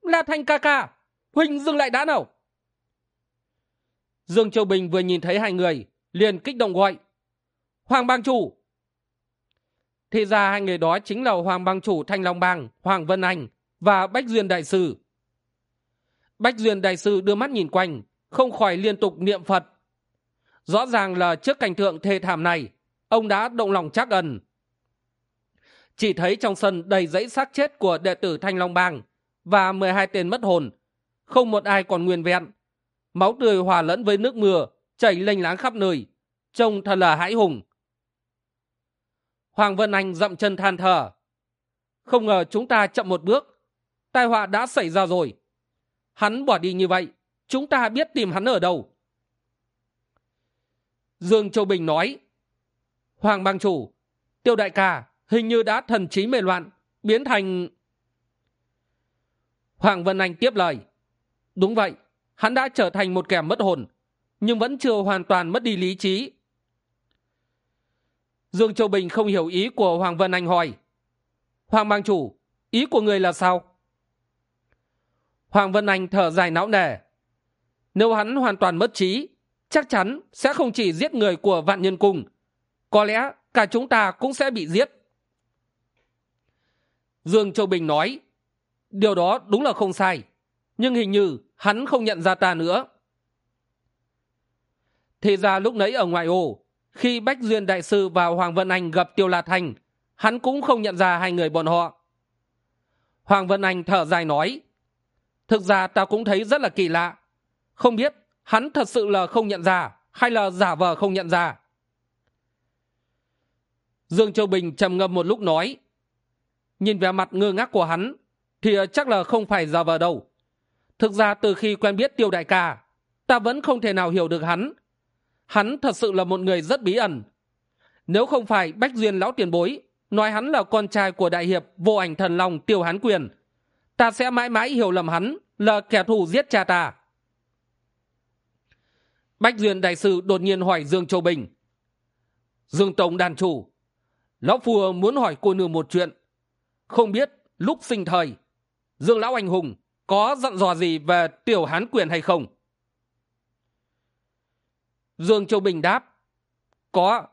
la thanh ca ca, huỳnh dừng lại đã nào. Dương châu bình vừa nhìn thấy hai người, liền kích động gọi, hoàng bang chủ! Thì ra hai người đó chính là hoàng bang chủ thanh long bang, hoàng vân anh và bách duyên đại sư bách duyên đại sư đưa mắt nhìn quanh, không khỏi liên tục niệm phật. Rõ ràng là trước cảnh tượng thê thảm này, ông đã động lòng trắc ẩn. Chỉ thấy trong sân đầy dãy xác chết của đệ tử thanh long bang và mười hai tên mất hồn, không một ai còn nguyên vẹn. Máu tươi hòa lẫn với nước mưa chảy lênh láng khắp nơi, trông thật là hãi hùng. Hoàng vân anh dậm chân than thở. Không ngờ chúng ta chậm một bước, tai họa đã xảy ra rồi hắn bỏ đi như vậy, chúng ta biết tìm hắn ở đâu. Dương châu bình nói, hoàng bang chủ, tiêu đại ca hình như đã thần trí mê loạn, biến thành. Hoàng vân anh tiếp lời, đúng vậy, hắn đã trở thành một kẻ mất hồn, nhưng vẫn chưa hoàn toàn mất đi lý trí. Dương châu bình không hiểu ý của hoàng vân anh hỏi, hoàng bang chủ, ý của người là sao? Hoàng vân anh thở dài não nề. Nếu hắn hoàn toàn mất trí, chắc chắn sẽ không chỉ giết người của vạn nhân cung. Có lẽ cả chúng ta cũng sẽ bị giết. Dương châu bình nói, điều đó đúng là không sai, nhưng hình như hắn không nhận ra ta nữa. Thì ra lúc nãy ở ngoại ô, khi bách duyên đại sư và hoàng vân anh gặp tiêu la thành, hắn cũng không nhận ra hai người bọn họ. Hoàng vân anh thở dài nói thực ra ta cũng thấy rất là kỳ lạ. Không biết hắn thật sự là không nhận ra hay là giả vờ không nhận ra. Dương châu bình trầm ngâm một lúc nói, nhìn vẻ mặt ngơ ngác của hắn thì chắc là không phải giả vờ đâu. Thực ra từ khi quen biết tiêu đại ca, ta vẫn không thể nào hiểu được hắn. Hắn thật sự là một người rất bí ẩn. Nếu không phải bách duyên lão tiền bối, nói hắn là con trai của đại hiệp vô ảnh thần long tiêu hán quyền ta sẽ mãi mãi hiểu lầm hắn, là kẻ thù giết cha ta. Bách duyên đại sư đột nhiên hỏi dương châu bình. Dương tổng đàn chủ, lão phùa muốn hỏi cô nương một chuyện. Không biết lúc sinh thời, dương lão anh hùng có dặn dò gì về tiểu hán quyền hay không? Dương châu bình đáp, có.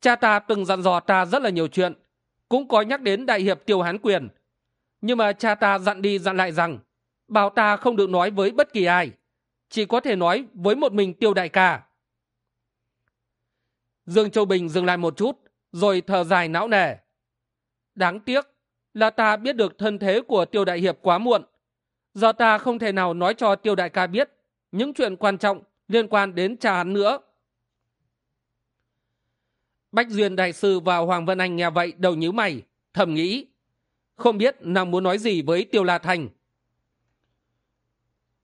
Cha ta từng dặn dò ta rất là nhiều chuyện, cũng có nhắc đến đại hiệp tiêu hán quyền nhưng mà cha ta dặn đi dặn lại rằng, bảo ta không được nói với bất kỳ ai, chỉ có thể nói với một mình tiêu đại ca. Dương châu bình dừng lại một chút, rồi thở dài não nề. Đáng tiếc là ta biết được thân thế của tiêu đại hiệp quá muộn. Giờ ta không thể nào nói cho tiêu đại ca biết những chuyện quan trọng liên quan đến cha hắn nữa. Bách duyên đại sư và hoàng vân anh nghe vậy đầu nhíu mày, thầm nghĩ không biết nàng muốn nói gì với tiêu la thành.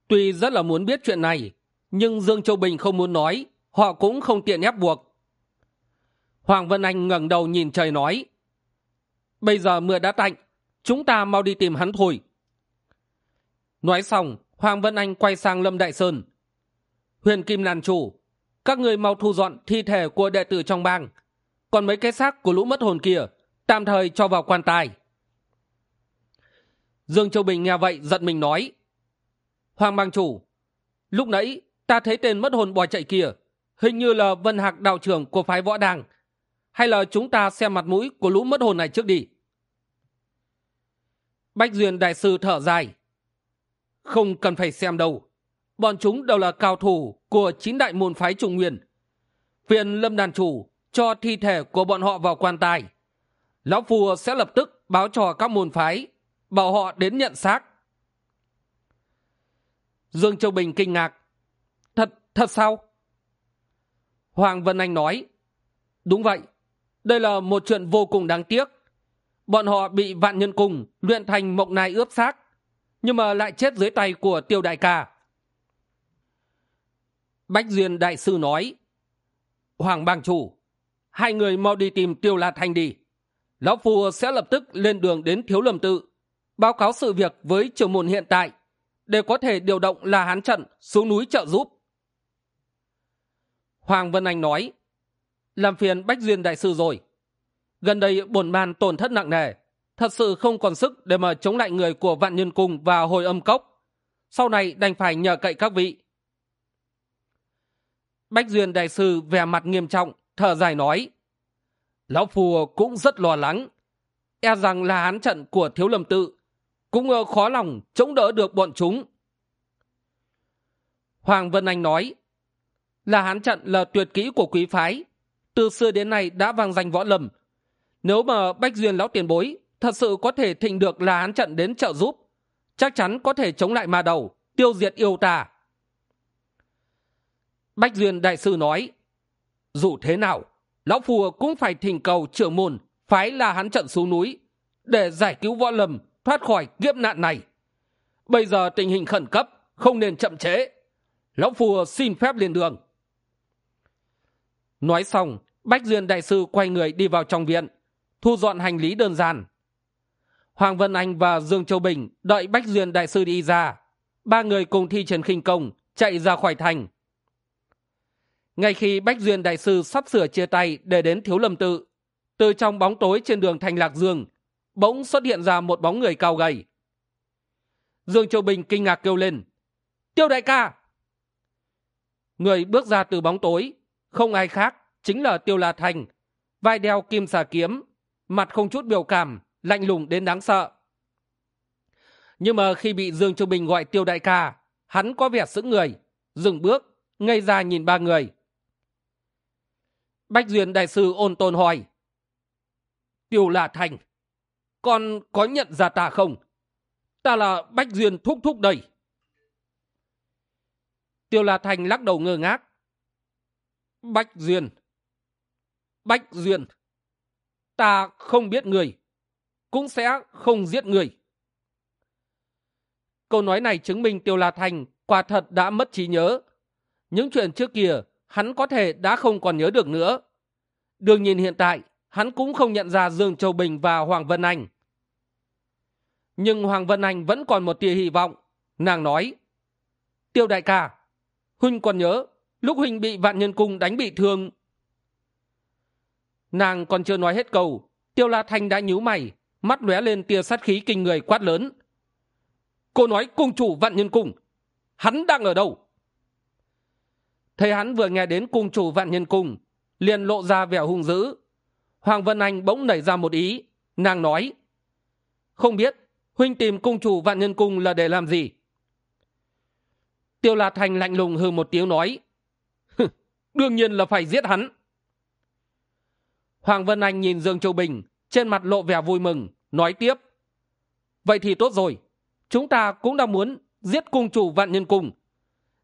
Tuy rất là muốn biết chuyện này, nhưng dương châu bình không muốn nói, họ cũng không tiện ép buộc. Hoàng vân anh ngẩng đầu nhìn trời nói, bây giờ mưa đã tạnh, chúng ta mau đi tìm hắn thôi. Nói xong, hoàng vân anh quay sang lâm đại sơn. Huyền kim nàn chủ, các người mau thu dọn thi thể của đệ tử trong bang, còn mấy cái xác của lũ mất hồn kia, tạm thời cho vào quan tài dương châu bình nghe vậy, giận mình nói, hoàng bang chủ, lúc nãy ta thấy tên mất hồn bò chạy kia, hình như là vân hạc đạo trưởng của phái võ đàng. Hay là chúng ta xem mặt mũi của lũ mất hồn này trước đi. Bách duyên đại sư thở dài, không cần phải xem đâu. Bọn chúng đều là cao thủ của chín đại môn phái trung nguyên. Phiền lâm đàn chủ cho thi thể của bọn họ vào quan tài. Lão phù sẽ lập tức báo cho các môn phái bảo họ đến nhận xác. Dương châu bình kinh ngạc. Thật thật sao? Hoàng vân anh nói. Đúng vậy, đây là một chuyện vô cùng đáng tiếc. Bọn họ bị vạn nhân cùng luyện thành mộng nai ướp xác, nhưng mà lại chết dưới tay của tiêu đại ca. Bách duyên đại sư nói. Hoàng bang chủ, hai người mau đi tìm tiêu la thanh đi. Lão phu sẽ lập tức lên đường đến thiếu lâm tự báo cáo sự việc với trưởng môn hiện tại để có thể điều động là hán trận xuống núi trợ giúp. Hoàng vân anh nói, làm phiền bách duyên đại sư rồi. Gần đây bổn ban tổn thất nặng nề, thật sự không còn sức để mà chống lại người của vạn nhân cung và hồi âm cốc. Sau này đành phải nhờ cậy các vị. Bách duyên đại sư vẻ mặt nghiêm trọng, thở dài nói, lão phù cũng rất lo lắng. E rằng là hán trận của thiếu lâm tự cũng ờ, khó lòng chống đỡ được bọn chúng. Hoàng vân anh nói, là hán trận là tuyệt kỹ của quý phái. Từ xưa đến nay đã vang danh võ lâm. Nếu mà bách duyên lão tiền bối thật sự có thể thịnh được là hán trận đến trợ giúp, chắc chắn có thể chống lại ma đầu, tiêu diệt yêu tà. Bách duyên đại sư nói, dù thế nào, lão phù cũng phải thỉnh cầu trưởng môn phái là hán trận xuống núi để giải cứu võ lâm thoát khỏi kiếp nạn này. Bây giờ tình hình khẩn cấp, không nên chậm trễ. Lão phù xin phép lên đường. Nói xong, bách duyên đại sư quay người đi vào trong viện, thu dọn hành lý đơn giản. Hoàng vân anh và dương châu bình đợi bách duyên đại sư đi ra. Ba người cùng thi trần khinh công, chạy ra khỏi thành. Ngay khi bách duyên đại sư sắp sửa chia tay để đến thiếu lâm tự, từ trong bóng tối trên đường thành lạc dương bỗng xuất hiện ra một bóng người cao gầy. Dương châu bình kinh ngạc kêu lên, tiêu đại ca! Người bước ra từ bóng tối, không ai khác chính là tiêu la thành, vai đeo kim xà kiếm, mặt không chút biểu cảm, lạnh lùng đến đáng sợ. Nhưng mà khi bị dương châu bình gọi tiêu đại ca, hắn có vẻ sững người, dừng bước, ngây ra nhìn ba người. Bách duyên đại sư ôn tôn hỏi, tiêu la thành con có nhận ra ta không? Ta là bách duyên thúc thúc đây. Tiêu la thành lắc đầu ngơ ngác. Bách duyên. Bách duyên. Ta không biết người, cũng sẽ không giết người. Câu nói này chứng minh tiêu la thành quả thật đã mất trí nhớ. Những chuyện trước kia, hắn có thể đã không còn nhớ được nữa. Đương nhiên hiện tại, hắn cũng không nhận ra dương châu bình và hoàng vân anh nhưng hoàng vân anh vẫn còn một tia hy vọng. Nàng nói, tiêu đại ca, huynh còn nhớ lúc huynh bị vạn nhân cung đánh bị thương? Nàng còn chưa nói hết câu, tiêu la thanh đã nhíu mày, mắt lóe lên tia sát khí kinh người quát lớn. Cô nói cung chủ vạn nhân cung, hắn đang ở đâu? Thấy hắn vừa nghe đến cung chủ vạn nhân cung, liền lộ ra vẻ hung dữ. Hoàng vân anh bỗng nảy ra một ý, nàng nói, không biết huynh tìm cung chủ vạn nhân cung là để làm gì? Tiêu la thành lạnh lùng hừ một tiếng nói đương nhiên là phải giết hắn. Hoàng vân anh nhìn dương châu bình, trên mặt lộ vẻ vui mừng, nói tiếp, vậy thì tốt rồi, chúng ta cũng đang muốn giết cung chủ vạn nhân cung.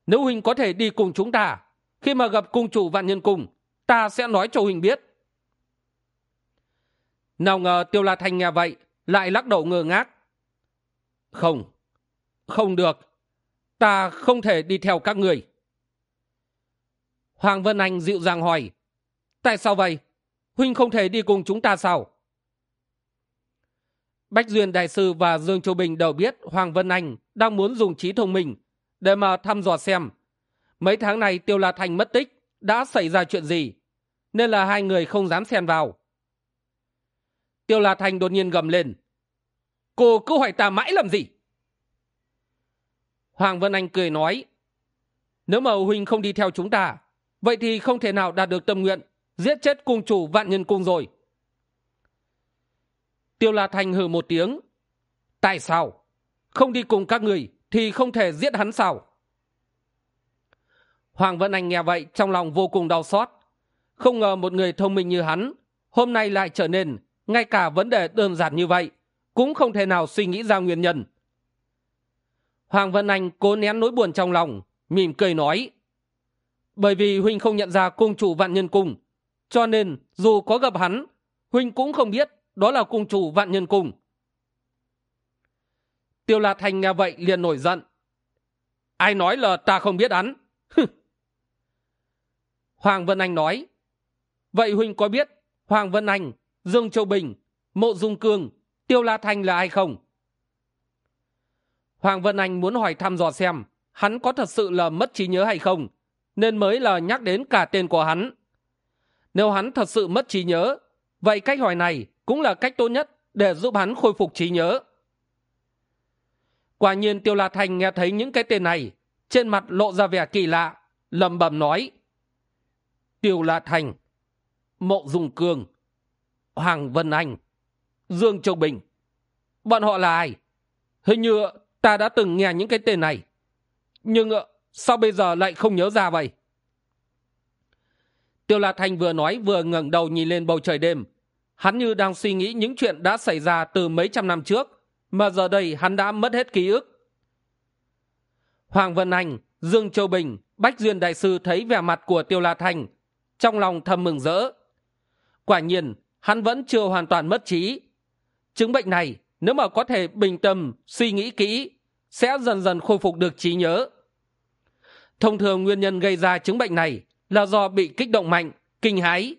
Nếu huynh có thể đi cùng chúng ta, khi mà gặp cung chủ vạn nhân cung, ta sẽ nói cho huynh biết. Nào ngờ tiêu la Thành nghe vậy, lại lắc đầu ngơ ngác không. Không được. Ta không thể đi theo các người hoàng vân anh dịu dàng hỏi, tại sao vậy? Huynh không thể đi cùng chúng ta sao? Bách duyên đại sư và dương châu bình đều biết hoàng vân anh đang muốn dùng trí thông minh để mà thăm dò xem mấy tháng này tiêu la thành mất tích, đã xảy ra chuyện gì, nên là hai người không dám xen vào. Tiêu la thành đột nhiên gầm lên cô cứ hỏi ta mãi làm gì? Hoàng vân anh cười nói, nếu mà huynh không đi theo chúng ta, vậy thì không thể nào đạt được tâm nguyện, giết chết cung chủ vạn nhân cung rồi. Tiêu la thành hừ một tiếng, tại sao? Không đi cùng các người thì không thể giết hắn sao? Hoàng vân anh nghe vậy trong lòng vô cùng đau xót. Không ngờ một người thông minh như hắn hôm nay lại trở nên ngay cả vấn đề đơn giản như vậy cũng không thể nào suy nghĩ ra nguyên nhân. Hoàng vân anh cố nén nỗi buồn trong lòng, mỉm cười nói, bởi vì huynh không nhận ra cung chủ vạn nhân cung, cho nên dù có gặp hắn, huynh cũng không biết đó là cung chủ vạn nhân cung. Tiêu la thành nghe vậy liền nổi giận, ai nói là ta không biết hắn? Hoàng vân anh nói, vậy huynh có biết hoàng vân anh, dương châu bình, mộ dung cương tiêu la thanh là ai không? Hoàng vân anh muốn hỏi thăm dò xem hắn có thật sự là mất trí nhớ hay không, nên mới là nhắc đến cả tên của hắn. Nếu hắn thật sự mất trí nhớ, vậy cách hỏi này cũng là cách tốt nhất để giúp hắn khôi phục trí nhớ. Quả nhiên tiêu la Thanh nghe thấy những cái tên này, trên mặt lộ ra vẻ kỳ lạ lầm bầm nói, tiêu la thành mộ dung cương, hoàng vân anh dương châu bình. Bọn họ là ai? Hình như ta đã từng nghe những cái tên này. Nhưng ờ, sao bây giờ lại không nhớ ra vậy? Tiêu la thanh vừa nói vừa ngẩng đầu nhìn lên bầu trời đêm. Hắn như đang suy nghĩ những chuyện đã xảy ra từ mấy trăm năm trước, mà giờ đây hắn đã mất hết ký ức. Hoàng vân anh, dương châu bình, bách duyên đại sư thấy vẻ mặt của tiêu la thanh trong lòng thầm mừng rỡ. Quả nhiên, hắn vẫn chưa hoàn toàn mất trí chứng bệnh này, nếu mà có thể bình tâm, suy nghĩ kỹ, sẽ dần dần khôi phục được trí nhớ. Thông thường nguyên nhân gây ra chứng bệnh này là do bị kích động mạnh, kinh hãi.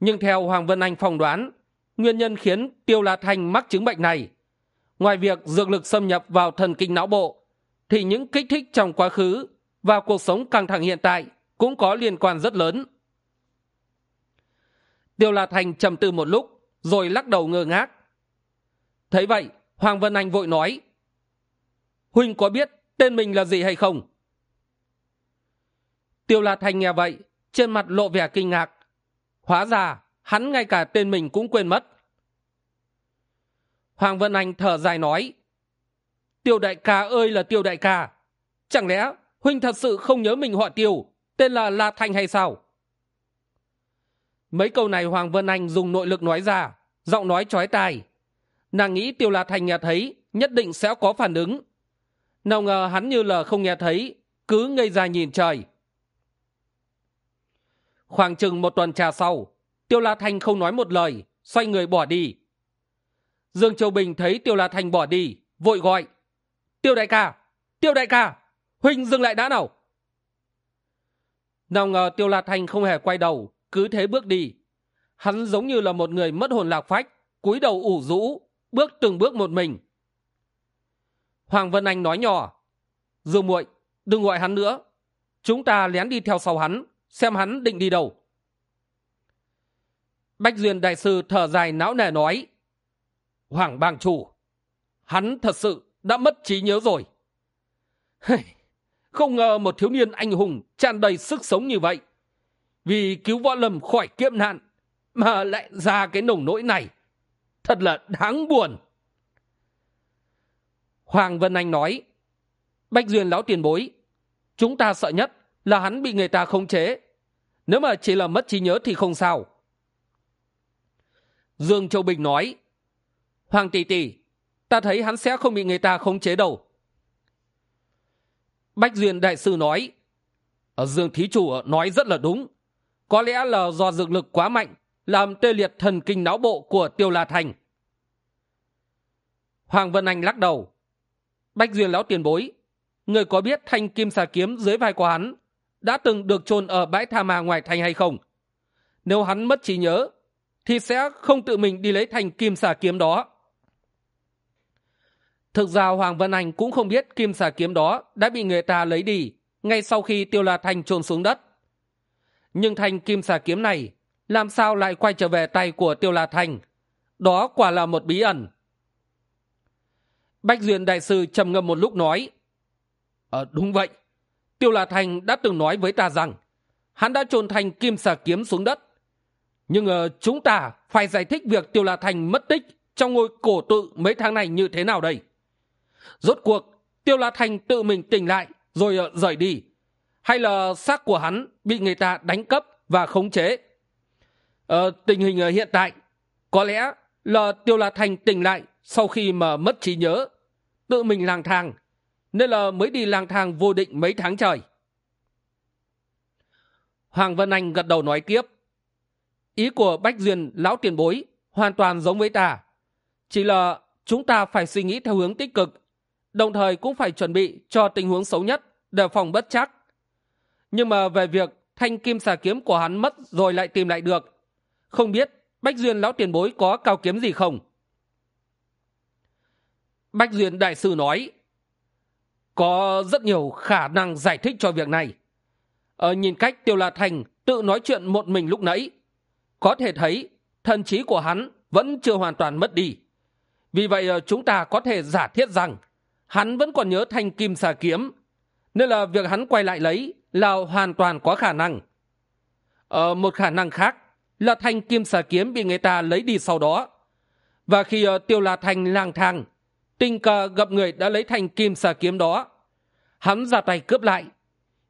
Nhưng theo hoàng vân anh phỏng đoán, nguyên nhân khiến tiêu la thanh mắc chứng bệnh này, ngoài việc dược lực xâm nhập vào thần kinh não bộ, thì những kích thích trong quá khứ và cuộc sống căng thẳng hiện tại cũng có liên quan rất lớn. Tiêu la thanh trầm tư một lúc, rồi lắc đầu ngơ ngác thấy vậy, hoàng vân anh vội nói, huynh có biết tên mình là gì hay không? Tiêu la thanh nghe vậy, trên mặt lộ vẻ kinh ngạc. Hóa ra, hắn ngay cả tên mình cũng quên mất. Hoàng vân anh thở dài nói, tiêu đại ca ơi là tiêu đại ca, chẳng lẽ huynh thật sự không nhớ mình họ tiêu, tên là la thanh hay sao? Mấy câu này hoàng vân anh dùng nội lực nói ra, giọng nói chói tai nàng nghĩ tiêu la thành nghe thấy, nhất định sẽ có phản ứng. Nào ngờ hắn như là không nghe thấy, cứ ngây ra nhìn trời. Khoảng chừng một tuần trà sau, tiêu la thanh không nói một lời, xoay người bỏ đi. Dương châu bình thấy tiêu la thanh bỏ đi, vội gọi. Tiêu đại ca, tiêu đại ca, huynh dừng lại đã nào. Nào ngờ tiêu la thanh không hề quay đầu, cứ thế bước đi. Hắn giống như là một người mất hồn lạc phách, cúi đầu ủ rũ bước từng bước một mình. Hoàng vân anh nói nhỏ dương muội, đừng gọi hắn nữa. Chúng ta lén đi theo sau hắn, xem hắn định đi đâu. Bách duyên đại sư thở dài não nề nói, hoàng bang chủ, hắn thật sự đã mất trí nhớ rồi. Không ngờ một thiếu niên anh hùng tràn đầy sức sống như vậy. Vì cứu võ lâm khỏi kiếp nạn mà lại ra cái nồng nỗi này thật là đáng buồn. Hoàng vân anh nói, bách duyên lão tiền bối, chúng ta sợ nhất là hắn bị người ta khống chế. Nếu mà chỉ là mất trí nhớ thì không sao. Dương châu bình nói, hoàng tỷ tỷ, ta thấy hắn sẽ không bị người ta khống chế đâu. Bách duyên đại sư nói, ở dương thí chủ nói rất là đúng. Có lẽ là do dược lực quá mạnh làm tê liệt thần kinh não bộ của tiêu la thành. Hoàng vân anh lắc đầu. Bách duyên lão tiền bối, người có biết thanh kim xà kiếm dưới vai của hắn đã từng được chôn ở bãi tha ma ngoài thành hay không? Nếu hắn mất trí nhớ, thì sẽ không tự mình đi lấy thanh kim xà kiếm đó. Thực ra hoàng vân anh cũng không biết kim xà kiếm đó đã bị người ta lấy đi ngay sau khi tiêu la thanh trôn xuống đất. Nhưng thanh kim xà kiếm này làm sao lại quay trở về tay của tiêu la Thành? đó quả là một bí ẩn. Bách duyên đại sư trầm ngâm một lúc nói ờ đúng vậy. Tiêu la Thành đã từng nói với ta rằng hắn đã trôn thành kim xà kiếm xuống đất. Nhưng uh, chúng ta phải giải thích việc tiêu la Thành mất tích trong ngôi cổ tự mấy tháng này như thế nào đây? Rốt cuộc tiêu la Thành tự mình tỉnh lại rồi uh, rời đi. Hay là xác của hắn bị người ta đánh cắp và khống chế? Uh, tình hình ờ, hiện tại có lẽ là tiêu la thành tỉnh lại sau khi mà mất trí nhớ tự mình lang thang nên là mới đi lang thang vô định mấy tháng trời. Hoàng vân anh gật đầu nói tiếp ý của bách duyên lão tiền bối hoàn toàn giống với ta. Chỉ là chúng ta phải suy nghĩ theo hướng tích cực đồng thời cũng phải chuẩn bị cho tình huống xấu nhất đề phòng bất chắc. Nhưng mà về việc thanh kim xà kiếm của hắn mất rồi lại tìm lại được không biết bách duyên lão tiền bối có cao kiếm gì không? Bách duyên đại sư nói, có rất nhiều khả năng giải thích cho việc này. Ở nhìn cách tiêu la thành tự nói chuyện một mình lúc nãy, có thể thấy thần trí của hắn vẫn chưa hoàn toàn mất đi. Vì vậy ờ, chúng ta có thể giả thiết rằng hắn vẫn còn nhớ thanh kim xà kiếm, nên là việc hắn quay lại lấy là hoàn toàn có khả năng. Ở một khả năng khác là thanh kim xà kiếm bị người ta lấy đi sau đó. Và khi ờ, tiêu la thành lang thang, tình cờ gặp người đã lấy thanh kim xà kiếm đó, hắn ra tay cướp lại.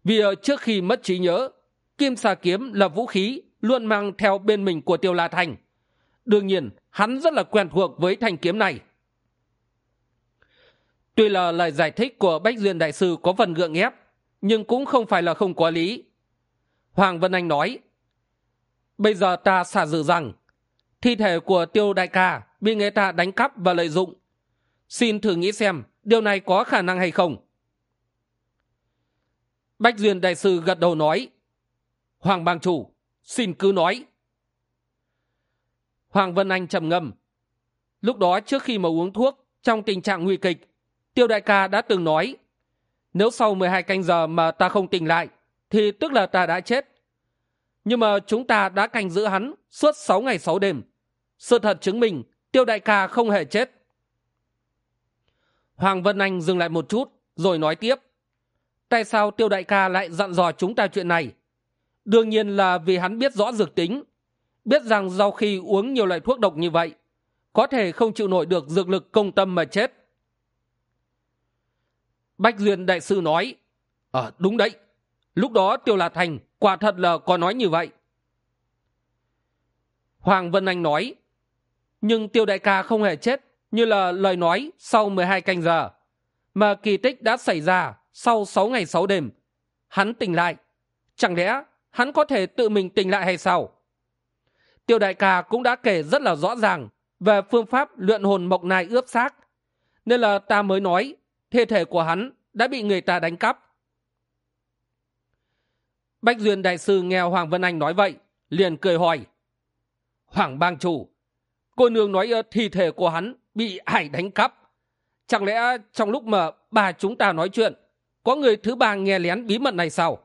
Vì ờ, trước khi mất trí nhớ, kim xà kiếm là vũ khí luôn mang theo bên mình của tiêu la thành đương nhiên, hắn rất là quen thuộc với thanh kiếm này. Tuy là lời giải thích của bách duyên đại sư có phần gượng ép, nhưng cũng không phải là không có lý. Hoàng vân anh nói bây giờ ta xả dự rằng, thi thể của tiêu đại ca bị người ta đánh cắp và lợi dụng. Xin thử nghĩ xem, điều này có khả năng hay không? Bách duyên đại sư gật đầu nói, hoàng bang chủ, xin cứ nói. Hoàng vân anh trầm ngâm. Lúc đó trước khi mà uống thuốc, trong tình trạng nguy kịch, tiêu đại ca đã từng nói, nếu sau mười hai canh giờ mà ta không tỉnh lại, thì tức là ta đã chết nhưng mà chúng ta đã canh giữ hắn suốt sáu ngày sáu đêm. Sự thật chứng minh tiêu đại ca không hề chết. Hoàng vân anh dừng lại một chút, rồi nói tiếp. Tại sao tiêu đại ca lại dặn dò chúng ta chuyện này? Đương nhiên là vì hắn biết rõ dược tính, biết rằng sau khi uống nhiều loại thuốc độc như vậy, có thể không chịu nổi được dược lực công tâm mà chết. Bách duyên đại sư nói ờ đúng đấy. Lúc đó tiêu là thành quả thật là có nói như vậy. Hoàng vân anh nói, nhưng tiêu đại ca không hề chết, như là lời nói sau mười hai canh giờ. Mà kỳ tích đã xảy ra sau sáu ngày sáu đêm. Hắn tỉnh lại. Chẳng lẽ hắn có thể tự mình tỉnh lại hay sao? Tiêu đại ca cũng đã kể rất là rõ ràng về phương pháp luyện hồn mộc nai ướp xác. Nên là ta mới nói, thi thể của hắn đã bị người ta đánh cắp bách duyên đại sư nghe hoàng vân anh nói vậy, liền cười hỏi. Hoàng bang chủ, cô nương nói thi thể của hắn bị hải đánh cắp? Chẳng lẽ trong lúc mà bà chúng ta nói chuyện, có người thứ ba nghe lén bí mật này sao?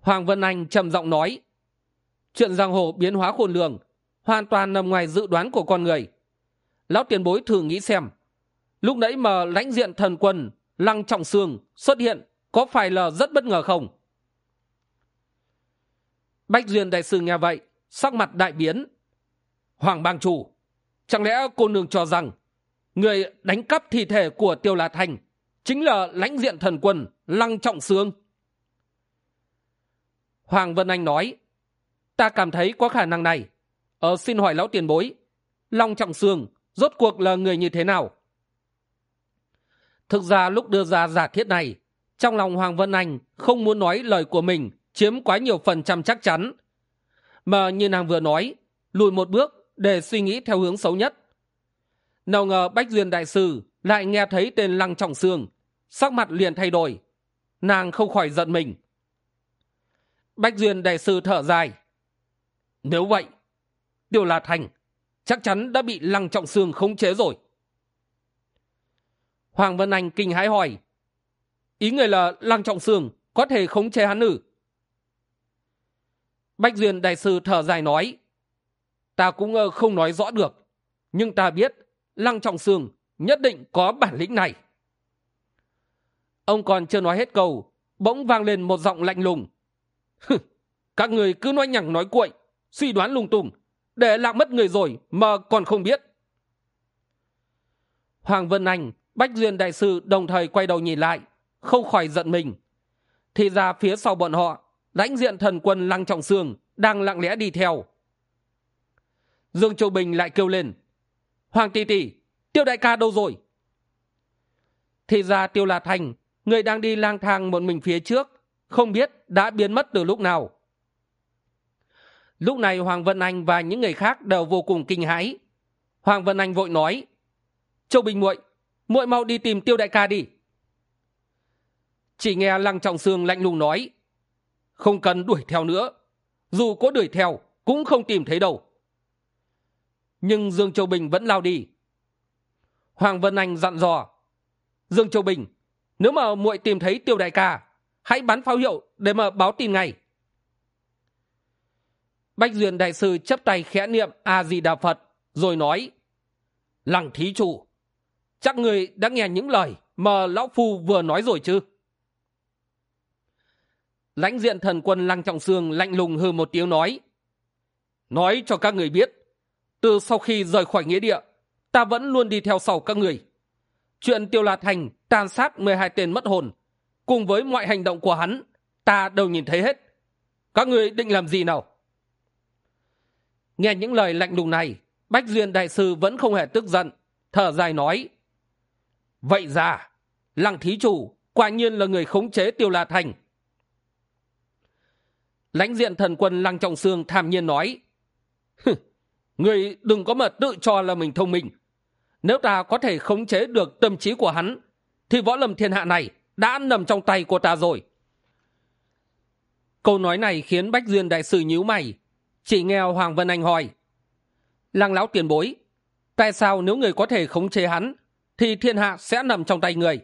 Hoàng vân anh trầm giọng nói. Chuyện giang hồ biến hóa khôn lường, hoàn toàn nằm ngoài dự đoán của con người. Lão tiền bối thử nghĩ xem, lúc nãy mà lãnh diện thần quân lăng trọng sương xuất hiện có phải là rất bất ngờ không? Bách duyên đại sư nghe vậy, sắc mặt đại biến. Hoàng bang chủ, chẳng lẽ cô nương cho rằng người đánh cắp thi thể của tiêu la thành chính là lãnh diện thần quân lăng trọng sương? Hoàng vân anh nói, ta cảm thấy có khả năng này. Ờ xin hỏi lão tiền bối long trọng sương rốt cuộc là người như thế nào? Thực ra lúc đưa ra giả thiết này trong lòng hoàng vân anh không muốn nói lời của mình, chiếm quá nhiều phần trăm chắc chắn. Mà như nàng vừa nói, lùi một bước để suy nghĩ theo hướng xấu nhất. Nào ngờ bách duyên đại sư lại nghe thấy tên lăng trọng sương, sắc mặt liền thay đổi. Nàng không khỏi giận mình. Bách duyên đại sư thở dài. Nếu vậy điều là thành chắc chắn đã bị lăng trọng sương khống chế rồi. Hoàng vân anh kinh hãi hỏi ý người là lăng trọng sương, có thể khống chế hắn ử. bách duyên đại sư thở dài nói, ta cũng ờ, không nói rõ được, nhưng ta biết lăng trọng sương nhất định có bản lĩnh này. Ông còn chưa nói hết câu, bỗng vang lên một giọng lạnh lùng. Các người cứ nói nhẳng nói cuội, suy đoán lung tung, để lạc mất người rồi mà còn không biết. Hoàng vân anh, bách duyên đại sư đồng thời quay đầu nhìn lại không khỏi giận mình. Thì ra phía sau bọn họ, lãnh diện thần quân lăng trọng sương đang lặng lẽ đi theo. Dương châu bình lại kêu lên, hoàng tỷ tỷ, tiêu đại ca đâu rồi? Thì ra tiêu la thành, người đang đi lang thang một mình phía trước, không biết đã biến mất từ lúc nào. Lúc này hoàng vân anh và những người khác đều vô cùng kinh hãi. Hoàng vân anh vội nói, châu bình muội muội mau đi tìm tiêu đại ca đi chỉ nghe lăng trọng sương lạnh lùng nói, không cần đuổi theo nữa, dù có đuổi theo cũng không tìm thấy đâu. Nhưng dương châu bình vẫn lao đi. Hoàng vân anh dặn dò, dương châu bình, nếu mà muội tìm thấy tiêu đại ca, hãy bắn pháo hiệu để mà báo tin ngay. Bách duyên đại sư chấp tay khẽ niệm a di đà phật, rồi nói, lăng thí chủ, chắc người đã nghe những lời mà lão phu vừa nói rồi chứ? Lãnh diện thần quân lăng trọng sương lạnh lùng hư một tiếng nói nói cho các người biết, từ sau khi rời khỏi nghĩa địa, ta vẫn luôn đi theo sau các người. Chuyện tiêu la thành tàn sát mười hai tên mất hồn, cùng với mọi hành động của hắn, ta đều nhìn thấy hết. Các người định làm gì nào? Nghe những lời lạnh lùng này, bách duyên đại sư vẫn không hề tức giận, thở dài nói, vậy ra, lăng thí chủ quả nhiên là người khống chế tiêu la thành lãnh diện thần quân lăng trọng sương tham nhiên nói người đừng có mà tự cho là mình thông minh. Nếu ta có thể khống chế được tâm trí của hắn, thì võ lâm thiên hạ này đã nằm trong tay của ta rồi. Câu nói này khiến bách duyên đại sư nhíu mày, chỉ nghe hoàng vân anh hỏi, lăng lão tiền bối, tại sao nếu người có thể khống chế hắn, thì thiên hạ sẽ nằm trong tay người?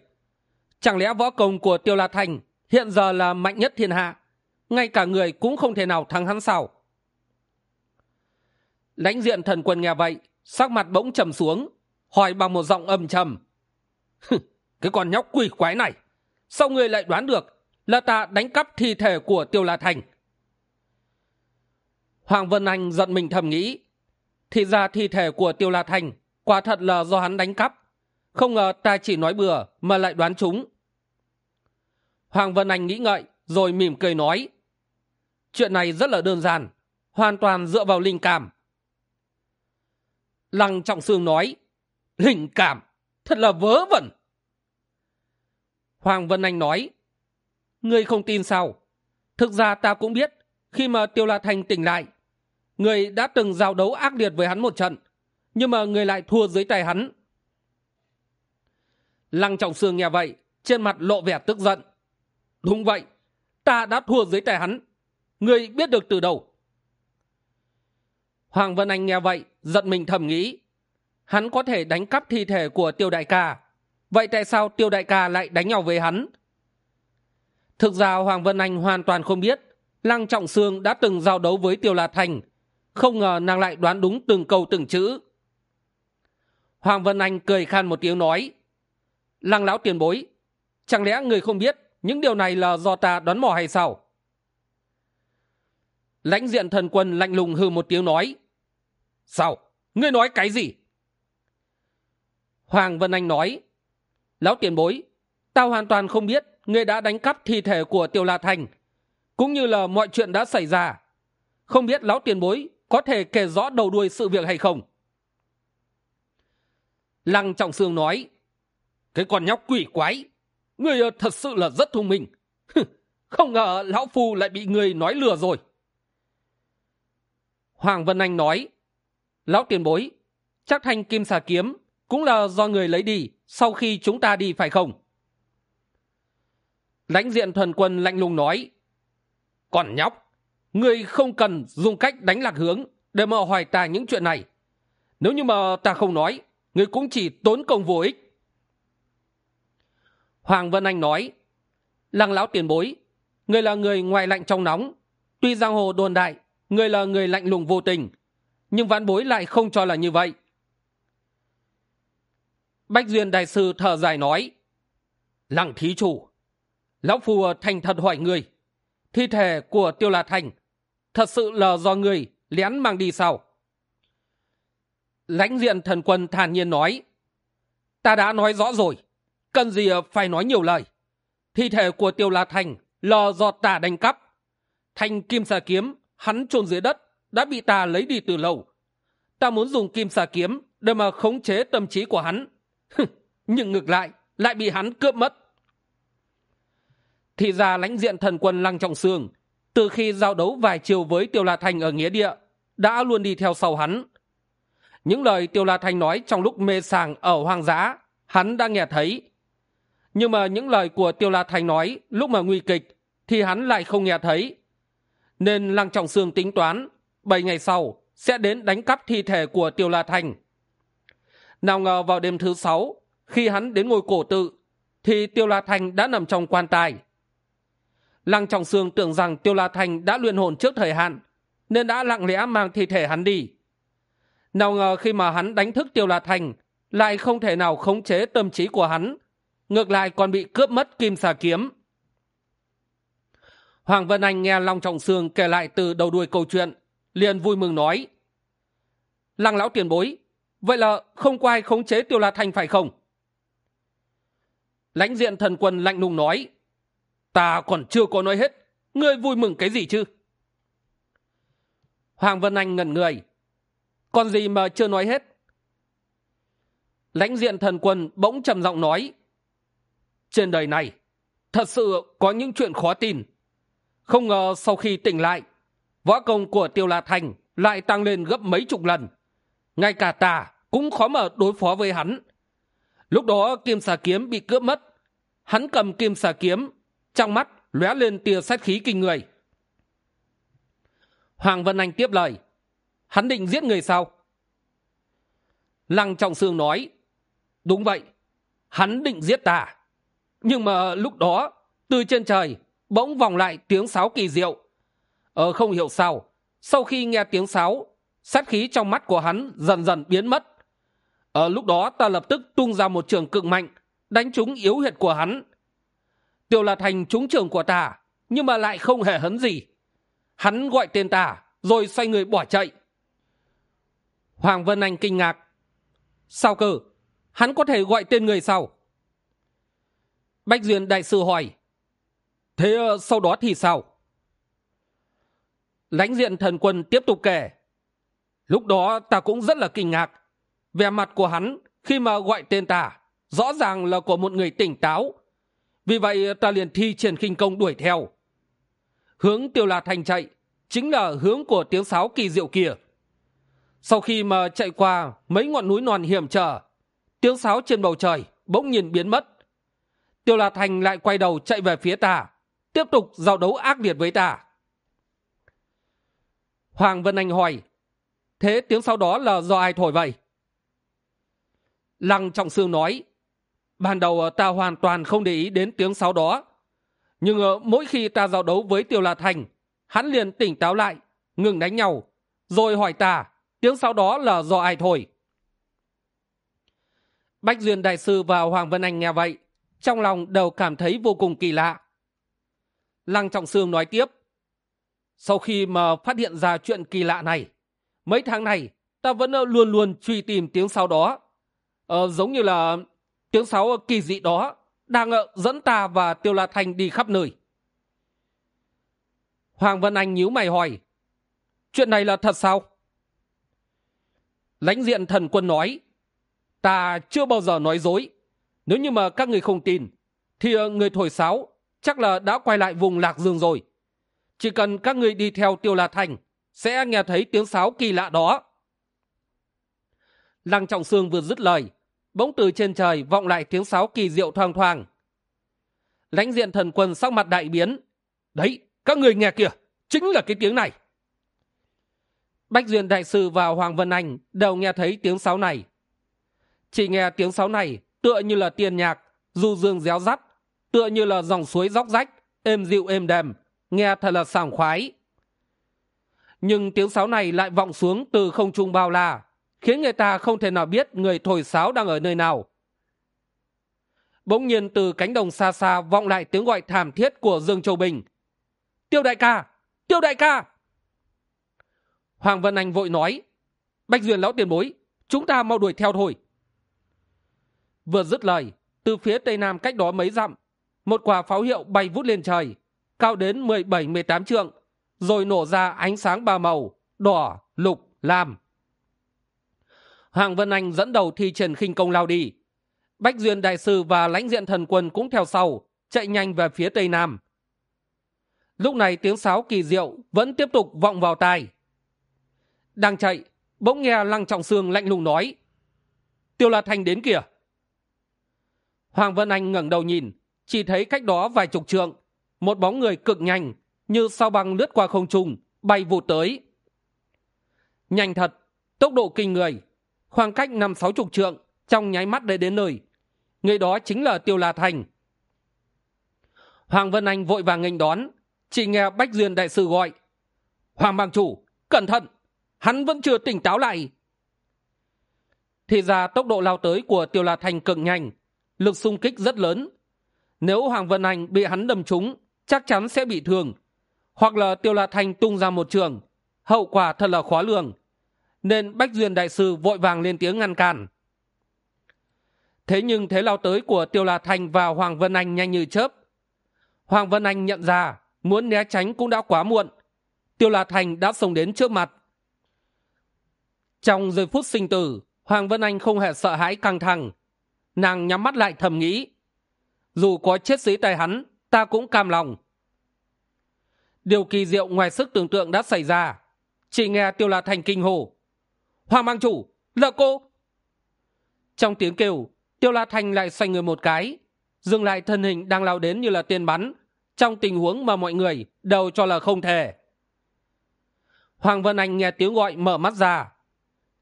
Chẳng lẽ võ công của tiêu la thành hiện giờ là mạnh nhất thiên hạ? Ngay cả người cũng không thể nào thắng hắn sao? Lãnh diện thần quân nghe vậy, sắc mặt bỗng trầm xuống, hỏi bằng một giọng âm trầm. Cái con nhóc quỷ quái này, sao người lại đoán được là ta đánh cắp thi thể của tiêu la thành? Hoàng vân anh giận mình thầm nghĩ, thì ra thi thể của tiêu la thành quả thật là do hắn đánh cắp. Không ngờ ta chỉ nói bừa mà lại đoán chúng. Hoàng vân anh nghĩ ngợi, rồi mỉm cười nói chuyện này rất là đơn giản, hoàn toàn dựa vào linh cảm. Lăng trọng sương nói, linh cảm, thật là vớ vẩn. Hoàng vân anh nói, ngươi không tin sao? Thực ra ta cũng biết, khi mà tiêu la thành tỉnh lại, người đã từng giao đấu ác liệt với hắn một trận, nhưng mà người lại thua dưới tay hắn. Lăng trọng sương nghe vậy, trên mặt lộ vẻ tức giận. Đúng vậy, ta đã thua dưới tay hắn người biết được từ đâu? Hoàng vân anh nghe vậy, giận mình thầm nghĩ. Hắn có thể đánh cắp thi thể của tiêu đại ca. Vậy tại sao tiêu đại ca lại đánh nhau với hắn? Thực ra hoàng vân anh hoàn toàn không biết lăng trọng sương đã từng giao đấu với tiêu la thành. Không ngờ nàng lại đoán đúng từng câu từng chữ. Hoàng vân anh cười khan một tiếng nói, lăng lão tiền bối, chẳng lẽ người không biết những điều này là do ta đoán mò hay sao? Lãnh diện thần quân lạnh lùng hư một tiếng nói. Sao? Ngươi nói cái gì? Hoàng vân anh nói. Lão tiền bối, tao hoàn toàn không biết ngươi đã đánh cắp thi thể của tiêu la thành, cũng như là mọi chuyện đã xảy ra. Không biết lão tiền bối có thể kể rõ đầu đuôi sự việc hay không? Lăng trọng sương nói. Cái con nhóc quỷ quái người thật sự là rất thông minh. Không ngờ lão phu lại bị người nói lừa rồi hoàng vân anh nói, lão tiền bối, chắc thanh kim xà kiếm cũng là do người lấy đi sau khi chúng ta đi phải không? Lãnh diện thuần quân lạnh lùng nói, còn nhóc người không cần dùng cách đánh lạc hướng để mà hỏi ta những chuyện này. Nếu như mà ta không nói người cũng chỉ tốn công vô ích. Hoàng vân anh nói, lăng lão tiền bối người là người ngoài lạnh trong nóng, tuy giang hồ đồn đại người là người lạnh lùng vô tình. Nhưng vãn bối lại không cho là như vậy. Bách duyên đại sư thở dài nói, lăng thí chủ, lão phù thành thật hỏi người, thi thể của tiêu la thành thật sự là do người lén mang đi sao? Lãnh diện thần quân thản nhiên nói, ta đã nói rõ rồi, cần gì phải nói nhiều lời. Thi thể của tiêu la thành là do tả đánh cắp. Thanh kim xà kiếm hắn chôn dưới đất, đã bị ta lấy đi từ lâu. Ta muốn dùng kim xà kiếm để mà khống chế tâm trí của hắn. Nhưng ngược lại lại bị hắn cướp mất. Thì ra lãnh diện thần quân lăng trọng sương, từ khi giao đấu vài chiều với tiêu la thành ở nghĩa địa, đã luôn đi theo sau hắn. Những lời tiêu la thành nói trong lúc mê sàng ở hoang dã, hắn đã nghe thấy. Nhưng mà những lời của tiêu la thành nói lúc mà nguy kịch, thì hắn lại không nghe thấy nên lăng trọng sương tính toán, bảy ngày sau sẽ đến đánh cắp thi thể của tiêu la thành. Nào ngờ vào đêm thứ sáu, khi hắn đến ngôi cổ tự, thì tiêu la thành đã nằm trong quan tài. Lăng trọng sương tưởng rằng tiêu la thành đã luyện hồn trước thời hạn, nên đã lặng lẽ mang thi thể hắn đi. Nào ngờ khi mà hắn đánh thức tiêu la thành, lại không thể nào khống chế tâm trí của hắn, ngược lại còn bị cướp mất kim xà kiếm hoàng vân anh nghe long trọng sương kể lại từ đầu đuôi câu chuyện, liền vui mừng nói, lăng lão tiền bối, vậy là không có ai khống chế tiêu la Thanh phải không? Lãnh diện thần quân lạnh lùng nói, ta còn chưa có nói hết, ngươi vui mừng cái gì chứ? Hoàng vân anh ngẩn người, còn gì mà chưa nói hết? Lãnh diện thần quân bỗng trầm giọng nói, trên đời này, thật sự có những chuyện khó tin không ngờ sau khi tỉnh lại, võ công của tiêu la thành lại tăng lên gấp mấy chục lần. Ngay cả ta cũng khó mà đối phó với hắn. Lúc đó kim xà kiếm bị cướp mất. Hắn cầm kim xà kiếm, trong mắt lóe lên tia sát khí kinh người. Hoàng vân anh tiếp lời. Hắn định giết người sao? Lăng trọng sương nói. Đúng vậy, hắn định giết ta nhưng mà lúc đó, từ trên trời bỗng vòng lại tiếng sáo kỳ diệu. Ờ không hiểu sao, sau khi nghe tiếng sáo, sát khí trong mắt của hắn dần dần biến mất. Ở lúc đó ta lập tức tung ra một trường cực mạnh, đánh trúng yếu huyệt của hắn. Tiêu là thành trúng trường của ta, nhưng mà lại không hề hấn gì. Hắn gọi tên ta, rồi xoay người bỏ chạy. Hoàng vân anh kinh ngạc. Sao cơ? Hắn có thể gọi tên người sao? Bách duyên đại sư hỏi thế ờ, sau đó thì sao? Lãnh diện thần quân tiếp tục kể. Lúc đó ta cũng rất là kinh ngạc. Vẻ mặt của hắn khi mà gọi tên ta rõ ràng là của một người tỉnh táo. Vì vậy, ta liền thi triển khinh công đuổi theo. Hướng tiêu la thành chạy chính là hướng của tiếng sáo kỳ diệu kia. Sau khi mà chạy qua mấy ngọn núi non hiểm trở, tiếng sáo trên bầu trời bỗng nhiên biến mất. Tiêu la thành lại quay đầu chạy về phía ta tiếp tục giao đấu ác liệt với ta. Hoàng vân anh hỏi, thế tiếng sau đó là do ai thổi vậy? Lăng trọng sương nói, ban đầu ờ, ta hoàn toàn không để ý đến tiếng sau đó, nhưng ờ, mỗi khi ta giao đấu với tiêu la thành, hắn liền tỉnh táo lại, ngừng đánh nhau, rồi hỏi ta, tiếng sau đó là do ai thổi? Bách duyên đại sư và hoàng vân anh nghe vậy, trong lòng đều cảm thấy vô cùng kỳ lạ lăng trọng sương nói tiếp. Sau khi mà phát hiện ra chuyện kỳ lạ này mấy tháng này ta vẫn ờ, luôn luôn truy tìm tiếng sáo đó. Ờ, giống như là tiếng sáo kỳ dị đó đang ờ, dẫn ta và tiêu la thanh đi khắp nơi. Hoàng vân anh nhíu mày hỏi chuyện này là thật sao? Lãnh diện thần quân nói ta chưa bao giờ nói dối. Nếu như mà các người không tin thì ờ, người thổi sáo chắc là đã quay lại vùng lạc dương rồi. Chỉ cần các người đi theo tiêu la thành, sẽ nghe thấy tiếng sáo kỳ lạ đó. Lăng trọng sương vừa dứt lời, bỗng từ trên trời vọng lại tiếng sáo kỳ diệu thoang thoang lãnh diện thần quân sắc mặt đại biến. Đấy, các người nghe kìa, chính là cái tiếng này. Bách duyên đại sư và hoàng vân anh đều nghe thấy tiếng sáo này. Chỉ nghe tiếng sáo này tựa như là tiền nhạc, du dương réo rắt tựa như là dòng suối róc rách, êm dịu êm đềm, nghe thật là sảng khoái. Nhưng tiếng sáo này lại vọng xuống từ không trung bao la, khiến người ta không thể nào biết người thổi sáo đang ở nơi nào. Bỗng nhiên từ cánh đồng xa xa vọng lại tiếng gọi thảm thiết của dương châu bình. Tiêu đại ca, tiêu đại ca! Hoàng vân anh vội nói bách duyên lão tiền bối, chúng ta mau đuổi theo thôi. Vừa dứt lời, từ phía tây nam cách đó mấy dặm một quả pháo hiệu bay vút lên trời, cao đến mười bảy, mười tám trượng, rồi nổ ra ánh sáng ba màu, đỏ, lục, lam. Hoàng vân anh dẫn đầu thi triển khinh công lao đi. Bách duyên đại sư và lãnh diện thần quân cũng theo sau, chạy nhanh về phía tây nam. Lúc này tiếng sáo kỳ diệu vẫn tiếp tục vọng vào tai. Đang chạy, bỗng nghe lăng trọng sương lạnh lùng nói, tiêu la thành đến kìa. Hoàng vân anh ngẩng đầu nhìn chỉ thấy cách đó vài chục trượng, một bóng người cực nhanh như sao băng lướt qua không trung, bay vụt tới. Nhanh thật, tốc độ kinh người, khoảng cách năm sáu chục trượng trong nháy mắt để đến nơi. Người đó chính là tiêu la thành. Hoàng vân anh vội vàng nghênh đón, chỉ nghe bách duyên đại sư gọi, hoàng bang chủ, cẩn thận, hắn vẫn chưa tỉnh táo lại. Thì ra tốc độ lao tới của tiêu la thành cực nhanh, lực xung kích rất lớn nếu hoàng vân anh bị hắn đâm trúng, chắc chắn sẽ bị thương. Hoặc là tiêu la thành tung ra một trường, hậu quả thật là khó lường. Nên bách duyên đại sư vội vàng lên tiếng ngăn cản. Thế nhưng thế lao tới của tiêu la thành và hoàng vân anh nhanh như chớp. Hoàng vân anh nhận ra muốn né tránh cũng đã quá muộn. Tiêu la thành đã xông đến trước mặt. Trong giây phút sinh tử, hoàng vân anh không hề sợ hãi căng thẳng. Nàng nhắm mắt lại thầm nghĩ dù có chết dưới tay hắn, ta cũng cam lòng. Điều kỳ diệu ngoài sức tưởng tượng đã xảy ra, chỉ nghe tiêu la thành kinh hồ hoàng mang chủ là cô. Trong tiếng kêu, tiêu la thành lại xoay người một cái, dừng lại thân hình đang lao đến như là tiền bắn, trong tình huống mà mọi người đều cho là không thể. Hoàng vân anh nghe tiếng gọi mở mắt ra.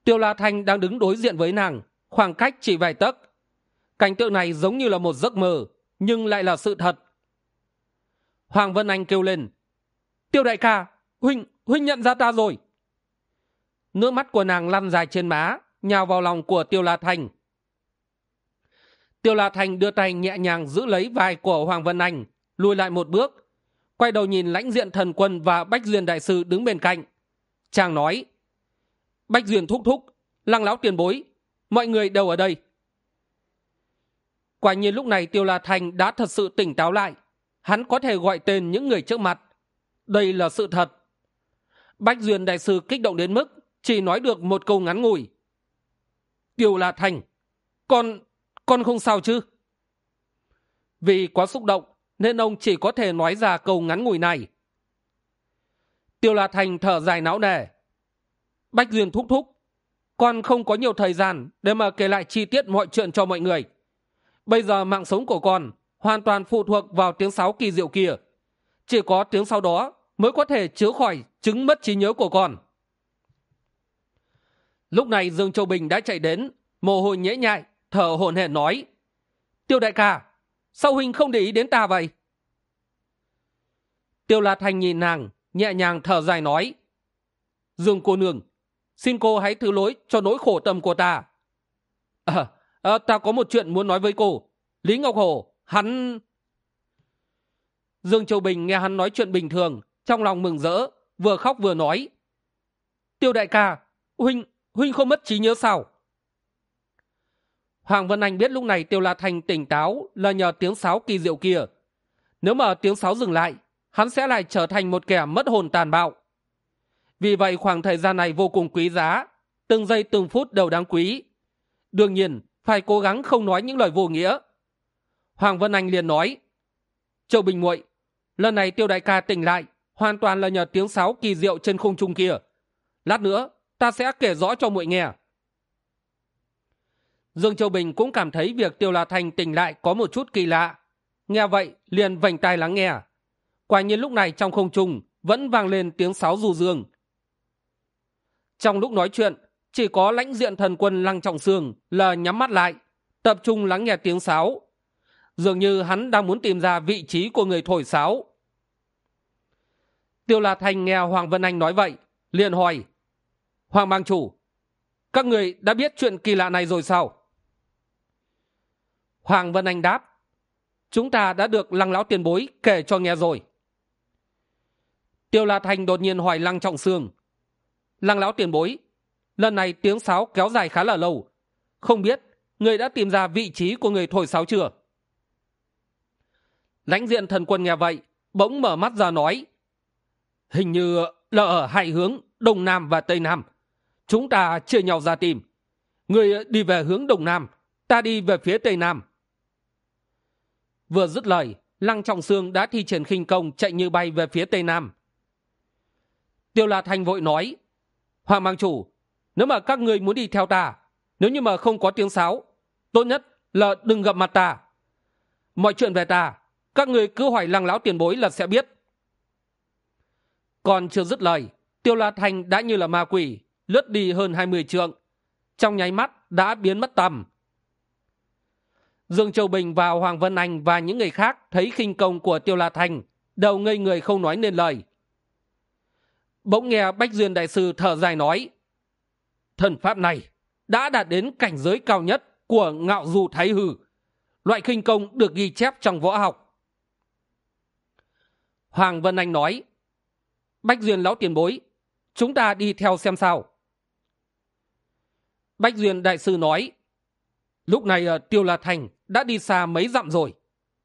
Tiêu la thanh đang đứng đối diện với nàng, khoảng cách chỉ vài tấc. Cảnh tượng này giống như là một giấc mơ nhưng lại là sự thật. Hoàng vân anh kêu lên, tiêu đại ca, huynh huynh nhận ra ta rồi. Nước mắt của nàng lăn dài trên má, nhào vào lòng của tiêu la Thành. Tiêu la Thành đưa tay nhẹ nhàng giữ lấy vai của hoàng vân anh, lùi lại một bước, quay đầu nhìn lãnh diện thần quân và bách duyên đại sư đứng bên cạnh. Chàng nói, bách duyên thúc thúc, lăng lão tiền bối, mọi người đều ở đây quả nhiên lúc này tiêu la thành đã thật sự tỉnh táo lại. Hắn có thể gọi tên những người trước mặt. Đây là sự thật. Bách duyên đại sư kích động đến mức chỉ nói được một câu ngắn ngủi. Tiêu la thành, con con không sao chứ? Vì quá xúc động nên ông chỉ có thể nói ra câu ngắn ngủi này. Tiêu la thành thở dài não nề. Bách duyên thúc thúc, con không có nhiều thời gian để mà kể lại chi tiết mọi chuyện cho mọi người bây giờ mạng sống của con hoàn toàn phụ thuộc vào tiếng sáo kỳ diệu kia. Chỉ có tiếng sau đó mới có thể chữa khỏi chứng mất trí nhớ của con. Lúc này dương châu bình đã chạy đến mồ hôi nhễ nhại thở hổn hển nói tiêu đại ca sao huynh không để ý đến ta vậy? Tiêu la thành nhìn nàng nhẹ nhàng thở dài nói dương cô nương xin cô hãy thứ lỗi cho nỗi khổ tâm của ta. À, Ờ, à, ta có một chuyện muốn nói với cô. Lý ngọc hổ hắn dương châu bình nghe hắn nói chuyện bình thường trong lòng mừng rỡ vừa khóc vừa nói. Tiêu đại ca huynh huynh không mất trí nhớ sao? Hoàng vân anh biết lúc này tiêu la thành tỉnh táo là nhờ tiếng sáo kỳ diệu kia. Nếu mà tiếng sáo dừng lại hắn sẽ lại trở thành một kẻ mất hồn tàn bạo. Vì vậy khoảng thời gian này vô cùng quý giá từng giây từng phút đều đáng quý. Đương nhiên phải cố gắng không nói những lời vô nghĩa. Hoàng vân anh liền nói, châu bình muội, lần này tiêu đại ca tỉnh lại, hoàn toàn là nhờ tiếng sáo kỳ diệu trên khung trung kia. Lát nữa, ta sẽ kể rõ cho muội nghe. Dương châu bình cũng cảm thấy việc tiêu la thành tỉnh lại có một chút kỳ lạ. Nghe vậy, liền vành tai lắng nghe. Quả nhiên lúc này trong không trung vẫn vang lên tiếng sáo du dương. Trong lúc nói chuyện chỉ có lãnh diện thần quân lăng trọng sương là nhắm mắt lại, tập trung lắng nghe tiếng sáo. Dường như hắn đang muốn tìm ra vị trí của người thổi sáo. Tiêu la thành nghe hoàng vân anh nói vậy, liền hỏi, hoàng bang chủ, các người đã biết chuyện kỳ lạ này rồi sao? Hoàng vân anh đáp, chúng ta đã được lăng lão tiền bối kể cho nghe rồi. Tiêu la thành đột nhiên hỏi lăng trọng sương, lăng lão tiền bối lần này tiếng sáo kéo dài khá là lâu. Không biết người đã tìm ra vị trí của người thổi sáo chưa? Lãnh diện thần quân nghe vậy, bỗng mở mắt ra nói, hình như là ở hai hướng đông nam và tây nam. Chúng ta chia nhau ra tìm. Người đi về hướng đông nam, ta đi về phía tây nam. Vừa dứt lời, lăng trọng sương đã thi triển khinh công chạy như bay về phía tây nam. Tiêu la thanh vội nói, hoàng mang chủ nếu mà các người muốn đi theo ta, nếu như mà không có tiếng sáo, tốt nhất là đừng gặp mặt ta. Mọi chuyện về ta, các người cứ hỏi lăng lão tiền bối là sẽ biết. Còn chưa dứt lời, tiêu la thanh đã như là ma quỷ, lướt đi hơn hai mươi trượng. Trong nháy mắt đã biến mất tầm. Dương châu bình và hoàng vân anh và những người khác thấy khinh công của tiêu la thanh đầu ngây người không nói nên lời. Bỗng nghe bách duyên đại sư thở dài nói thần pháp này đã đạt đến cảnh giới cao nhất của ngạo du thái hư. Loại khinh công được ghi chép trong võ học. Hoàng vân anh nói, bách duyên lão tiền bối, chúng ta đi theo xem sao. Bách duyên đại sư nói, lúc này ờ, tiêu la thành đã đi xa mấy dặm rồi,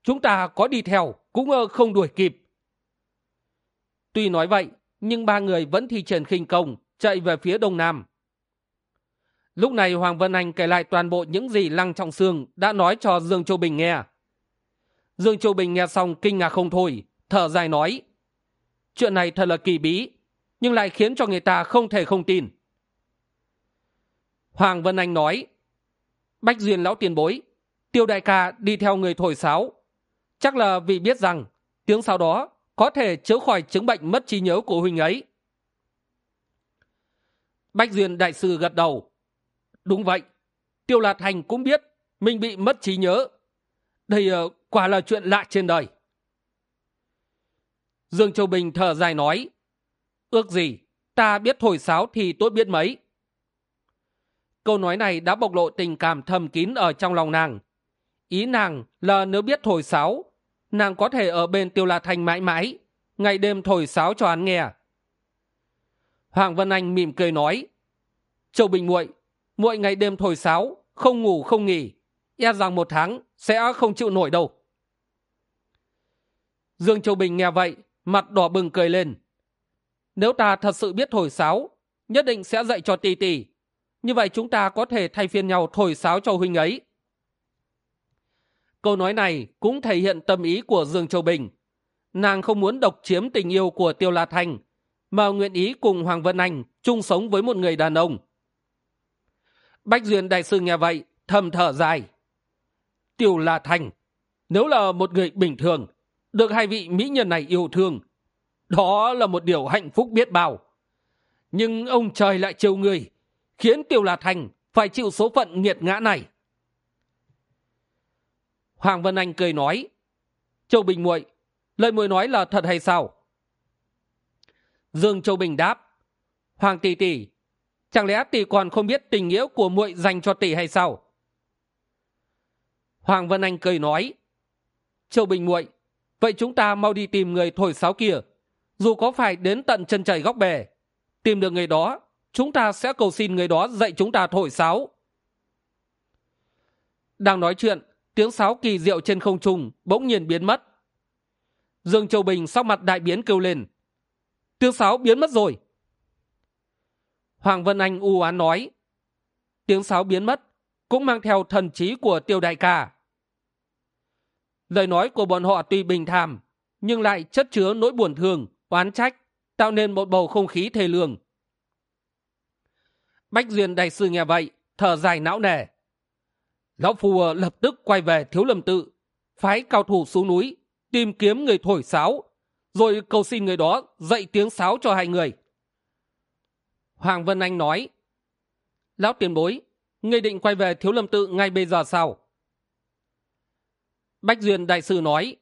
chúng ta có đi theo cũng ờ, không đuổi kịp. Tuy nói vậy, nhưng ba người vẫn thi triển khinh công chạy về phía đông nam lúc này hoàng vân anh kể lại toàn bộ những gì lăng trọng sương đã nói cho dương châu bình nghe. Dương châu bình nghe xong kinh ngạc không thôi, thở dài nói, chuyện này thật là kỳ bí, nhưng lại khiến cho người ta không thể không tin. Hoàng vân anh nói, bách duyên lão tiền bối, tiêu đại ca đi theo người thổi sáo. Chắc là vì biết rằng tiếng sau đó có thể chữa khỏi chứng bệnh mất trí nhớ của huynh ấy. Bách duyên đại sư gật đầu đúng vậy. Tiêu lạt thành cũng biết mình bị mất trí nhớ. Đây ờ, quả là chuyện lạ trên đời. Dương châu bình thở dài nói, ước gì ta biết thổi sáo thì tốt biết mấy. Câu nói này đã bộc lộ tình cảm thầm kín ở trong lòng nàng. Ý nàng là nếu biết thổi sáo, nàng có thể ở bên tiêu la thành mãi mãi, ngày đêm thổi sáo cho hắn nghe. Hoàng vân anh mỉm cười nói, châu bình muội mỗi ngày đêm thổi sáo, không ngủ, không nghỉ e rằng một tháng sẽ không chịu nổi đâu. Dương châu bình nghe vậy, mặt đỏ bừng cười lên. Nếu ta thật sự biết thổi sáo, nhất định sẽ dạy cho Tì Tì. như vậy chúng ta có thể thay phiên nhau thổi sáo cho huynh ấy. Câu nói này cũng thể hiện tâm ý của dương châu bình. Nàng không muốn độc chiếm tình yêu của tiêu la thanh mà nguyện ý cùng hoàng vân anh chung sống với một người đàn ông bách duyên đại sư nghe vậy, thầm thở dài. Tiêu la thanh nếu là một người bình thường, được hai vị mỹ nhân này yêu thương, đó là một điều hạnh phúc biết bao. Nhưng ông trời lại trêu người, khiến tiêu la thành phải chịu số phận nghiệt ngã này. Hoàng vân anh cười nói, châu bình muội, lời muội nói là thật hay sao? Dương châu bình đáp, hoàng tỷ tỷ chẳng lẽ tỷ còn không biết tình nghĩa của muội dành cho tỷ hay sao? Hoàng vân anh cười nói, châu bình muội, vậy chúng ta mau đi tìm người thổi sáo kia. Dù có phải đến tận chân trời góc bể tìm được người đó, chúng ta sẽ cầu xin người đó dạy chúng ta thổi sáo. Đang nói chuyện, tiếng sáo kỳ diệu trên không trung bỗng nhiên biến mất. Dương châu bình sau mặt đại biến kêu lên, tiếng sáo biến mất rồi hoàng vân anh u oán nói. Tiếng sáo biến mất, cũng mang theo thần trí của tiêu đại ca. Lời nói của bọn họ tuy bình thản, nhưng lại chất chứa nỗi buồn thương, oán trách, tạo nên một bầu không khí thê lương. Bách duyên đại sư nghe vậy, thở dài não nề. Lão phù lập tức quay về thiếu lâm tự, phái cao thủ xuống núi, tìm kiếm người thổi sáo, rồi cầu xin người đó dạy tiếng sáo cho hai người hoàng vân anh nói, lão tiền bối, ngươi định quay về thiếu lâm tự ngay bây giờ sao? Bách duyên đại sư nói,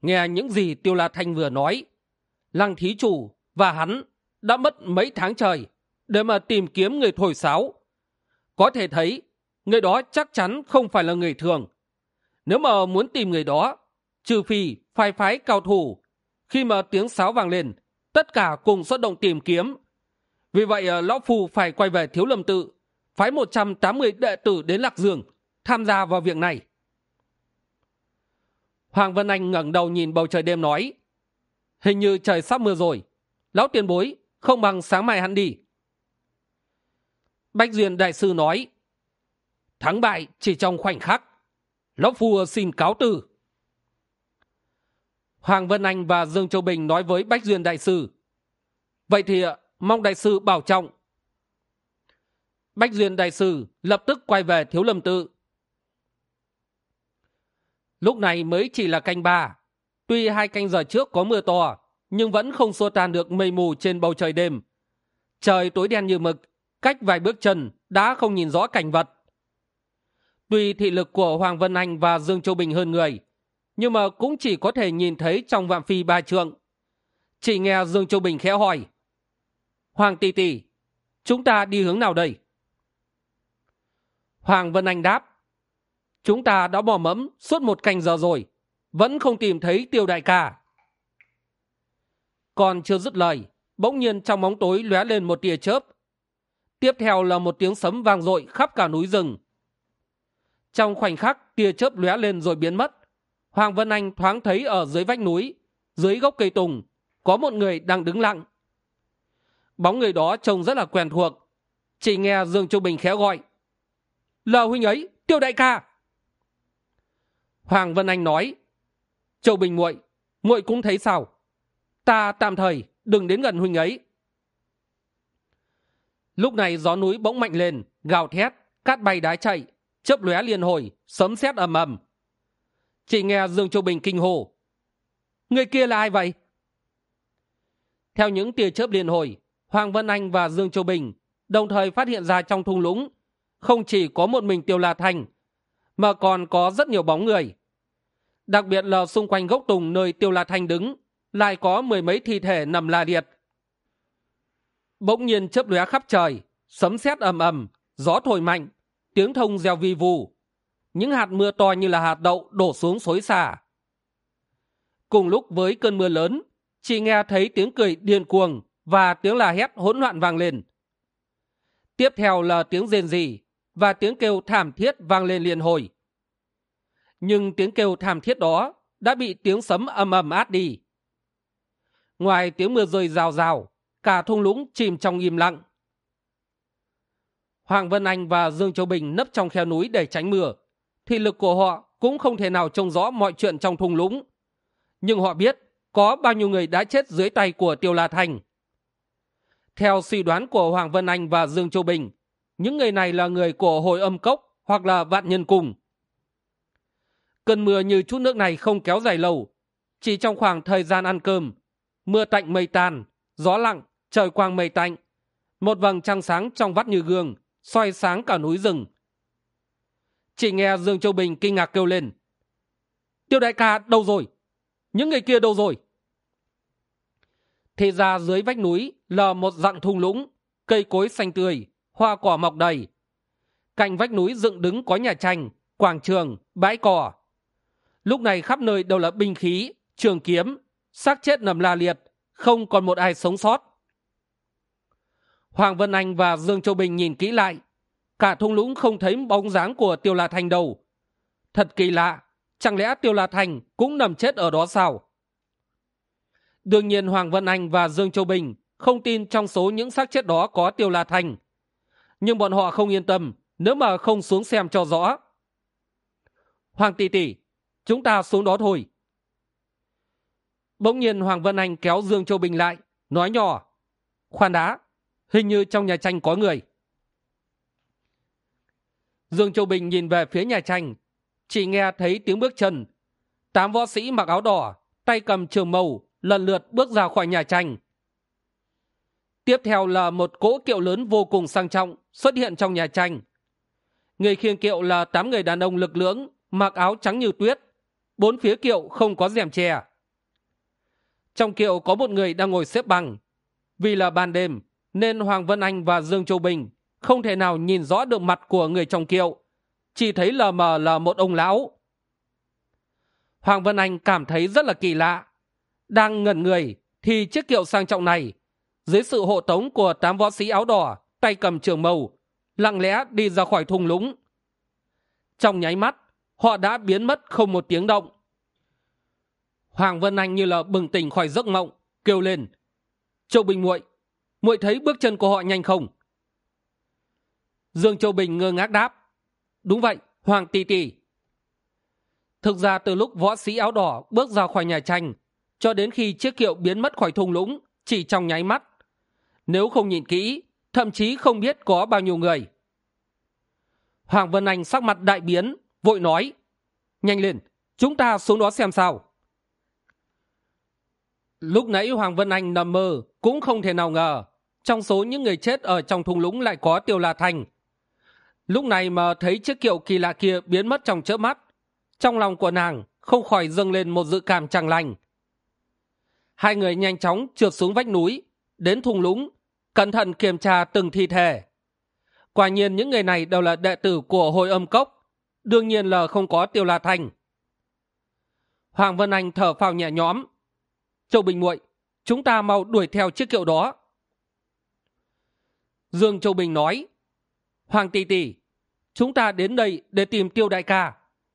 nghe những gì tiêu la thanh vừa nói, lăng thí chủ và hắn đã mất mấy tháng trời để mà tìm kiếm người thổi sáo. Có thể thấy, người đó chắc chắn không phải là người thường. Nếu mà muốn tìm người đó, trừ phi phái phái cao thủ, khi mà tiếng sáo vang lên, tất cả cùng xuất động tìm kiếm vì vậy ờ, lão phu phải quay về thiếu lâm tự, phái một trăm tám mươi đệ tử đến lạc dương tham gia vào việc này. Hoàng vân anh ngẩng đầu nhìn bầu trời đêm nói, hình như trời sắp mưa rồi. Lão tiền bối, không bằng sáng mai hắn đi. Bách duyên đại sư nói, thắng bại chỉ trong khoảnh khắc. Lão phu xin cáo từ. Hoàng vân anh và dương châu bình nói với bách duyên đại sư, vậy thì ờ, mong đại sư bảo trọng. Bách duyên đại sư lập tức quay về thiếu lâm tự. Lúc này mới chỉ là canh ba. Tuy hai canh giờ trước có mưa to, nhưng vẫn không xua tan được mây mù trên bầu trời đêm. Trời tối đen như mực, cách vài bước chân đã không nhìn rõ cảnh vật. Tuy thị lực của hoàng vân anh và dương châu bình hơn người, nhưng mà cũng chỉ có thể nhìn thấy trong vạn phi ba trượng. Chỉ nghe dương châu bình khẽ hỏi hoàng tỷ tỷ, chúng ta đi hướng nào đây? Hoàng vân anh đáp, chúng ta đã bỏ mẫm suốt một canh giờ rồi, vẫn không tìm thấy tiêu đại ca. Còn chưa dứt lời, bỗng nhiên trong bóng tối lóe lên một tia chớp. Tiếp theo là một tiếng sấm vang dội khắp cả núi rừng. Trong khoảnh khắc tia chớp lóe lên rồi biến mất, hoàng vân anh thoáng thấy ở dưới vách núi, dưới gốc cây tùng, có một người đang đứng lặng bóng người đó trông rất là quen thuộc. Chỉ nghe dương châu bình khẽ gọi. Là huynh ấy, tiêu đại ca. Hoàng vân anh nói. Châu bình muội muội cũng thấy sao? Ta tạm thời đừng đến gần huynh ấy. Lúc này gió núi bỗng mạnh lên, gào thét, cát bay đá chạy, chớp lóe liên hồi, sấm sét ầm ầm. Chỉ nghe dương châu bình kinh hồ người kia là ai vậy? Theo những tia chớp liên hồi hoàng vân anh và dương châu bình, đồng thời phát hiện ra trong thung lũng, không chỉ có một mình tiêu la thành, mà còn có rất nhiều bóng người. Đặc biệt là xung quanh gốc tùng nơi tiêu la thanh đứng, lại có mười mấy thi thể nằm la liệt. Bỗng nhiên chớp lóe khắp trời, sấm sét ầm ầm, gió thổi mạnh, tiếng thông reo vi vù những hạt mưa to như là hạt đậu đổ xuống xối xả. Cùng lúc với cơn mưa lớn, chỉ nghe thấy tiếng cười điên cuồng và tiếng la hét hỗn loạn vang lên. Tiếp theo là tiếng rên rỉ và tiếng kêu thảm thiết vang lên liền hồi. Nhưng tiếng kêu thảm thiết đó đã bị tiếng sấm ầm ầm át đi. Ngoài tiếng mưa rơi rào rào, cả thung lũng chìm trong im lặng. Hoàng vân anh và dương châu bình nấp trong khe núi để tránh mưa. Thì lực của họ cũng không thể nào trông rõ mọi chuyện trong thung lũng. Nhưng họ biết có bao nhiêu người đã chết dưới tay của tiêu la thành theo suy đoán của hoàng vân anh và dương châu bình, những người này là người của hội âm cốc hoặc là vạn nhân cùng cơn mưa như chút nước này không kéo dài lâu, chỉ trong khoảng thời gian ăn cơm, mưa tạnh mây tan, gió lặng, trời quang mây tạnh, một vầng trăng sáng trong vắt như gương, soi sáng cả núi rừng. Chị nghe dương châu bình kinh ngạc kêu lên, tiêu đại ca, đâu rồi? Những người kia đâu rồi? Thì ra dưới vách núi là một dạng thung lũng, cây cối xanh tươi, hoa cỏ mọc đầy. Cạnh vách núi dựng đứng có nhà tranh, quảng trường, bãi cỏ. Lúc này khắp nơi đều là binh khí, trường kiếm, xác chết nằm la liệt, không còn một ai sống sót. Hoàng vân anh và dương châu bình nhìn kỹ lại, cả thung lũng không thấy bóng dáng của tiêu la thành đâu. Thật kỳ lạ, chẳng lẽ tiêu la thành cũng nằm chết ở đó sao? Đương nhiên hoàng vân anh và dương châu bình không tin trong số những xác chết đó có tiêu la thành. Nhưng bọn họ không yên tâm, nếu mà không xuống xem cho rõ. Hoàng tỷ tỷ, chúng ta xuống đó thôi. Bỗng nhiên hoàng vân anh kéo dương châu bình lại, nói nhỏ, khoan đá hình như trong nhà tranh có người. Dương châu bình nhìn về phía nhà tranh, chỉ nghe thấy tiếng bước chân. Tám võ sĩ mặc áo đỏ, tay cầm trường màu lần lượt bước ra khỏi nhà tranh. Tiếp theo là một cỗ kiệu lớn vô cùng sang trọng xuất hiện trong nhà tranh. Người khiêng kiệu là tám người đàn ông lực lưỡng, mặc áo trắng như tuyết, bốn phía kiệu không có rèm che trong kiệu có một người đang ngồi xếp bằng. Vì là ban đêm, nên hoàng vân anh và dương châu bình không thể nào nhìn rõ được mặt của người trong kiệu, chỉ thấy lờ mờ là một ông lão. Hoàng vân anh cảm thấy rất là kỳ lạ đang ngẩn người thì chiếc kiệu sang trọng này, dưới sự hộ tống của tám võ sĩ áo đỏ, tay cầm trường màu lặng lẽ đi ra khỏi thung lũng. Trong nháy mắt, họ đã biến mất không một tiếng động. Hoàng vân anh như là bừng tỉnh khỏi giấc mộng, kêu lên, châu bình muội muội thấy bước chân của họ nhanh không? Dương châu bình ngơ ngác đáp, đúng vậy, hoàng tỷ tỷ thực ra từ lúc võ sĩ áo đỏ bước ra khỏi nhà tranh cho đến khi chiếc kiệu biến mất khỏi thung lũng, chỉ trong nháy mắt. Nếu không nhìn kỹ, thậm chí không biết có bao nhiêu người. Hoàng vân anh sắc mặt đại biến, vội nói, nhanh lên, chúng ta xuống đó xem sao. Lúc nãy hoàng vân anh nằm mơ, cũng không thể nào ngờ, trong số những người chết ở trong thung lũng lại có tiêu la thành. Lúc này mà thấy chiếc kiệu kỳ lạ kia biến mất trong chớp mắt, trong lòng của nàng không khỏi dâng lên một dự cảm chẳng lành hai người nhanh chóng trượt xuống vách núi, đến thung lũng, cẩn thận kiểm tra từng thi thể. Quả nhiên những người này đều là đệ tử của hội âm cốc, đương nhiên là không có tiêu la thành. Hoàng vân anh thở phào nhẹ nhõm. Châu bình muội, chúng ta mau đuổi theo chiếc kiệu đó. Dương châu bình nói, hoàng tỷ tỷ, chúng ta đến đây để tìm tiêu đại ca,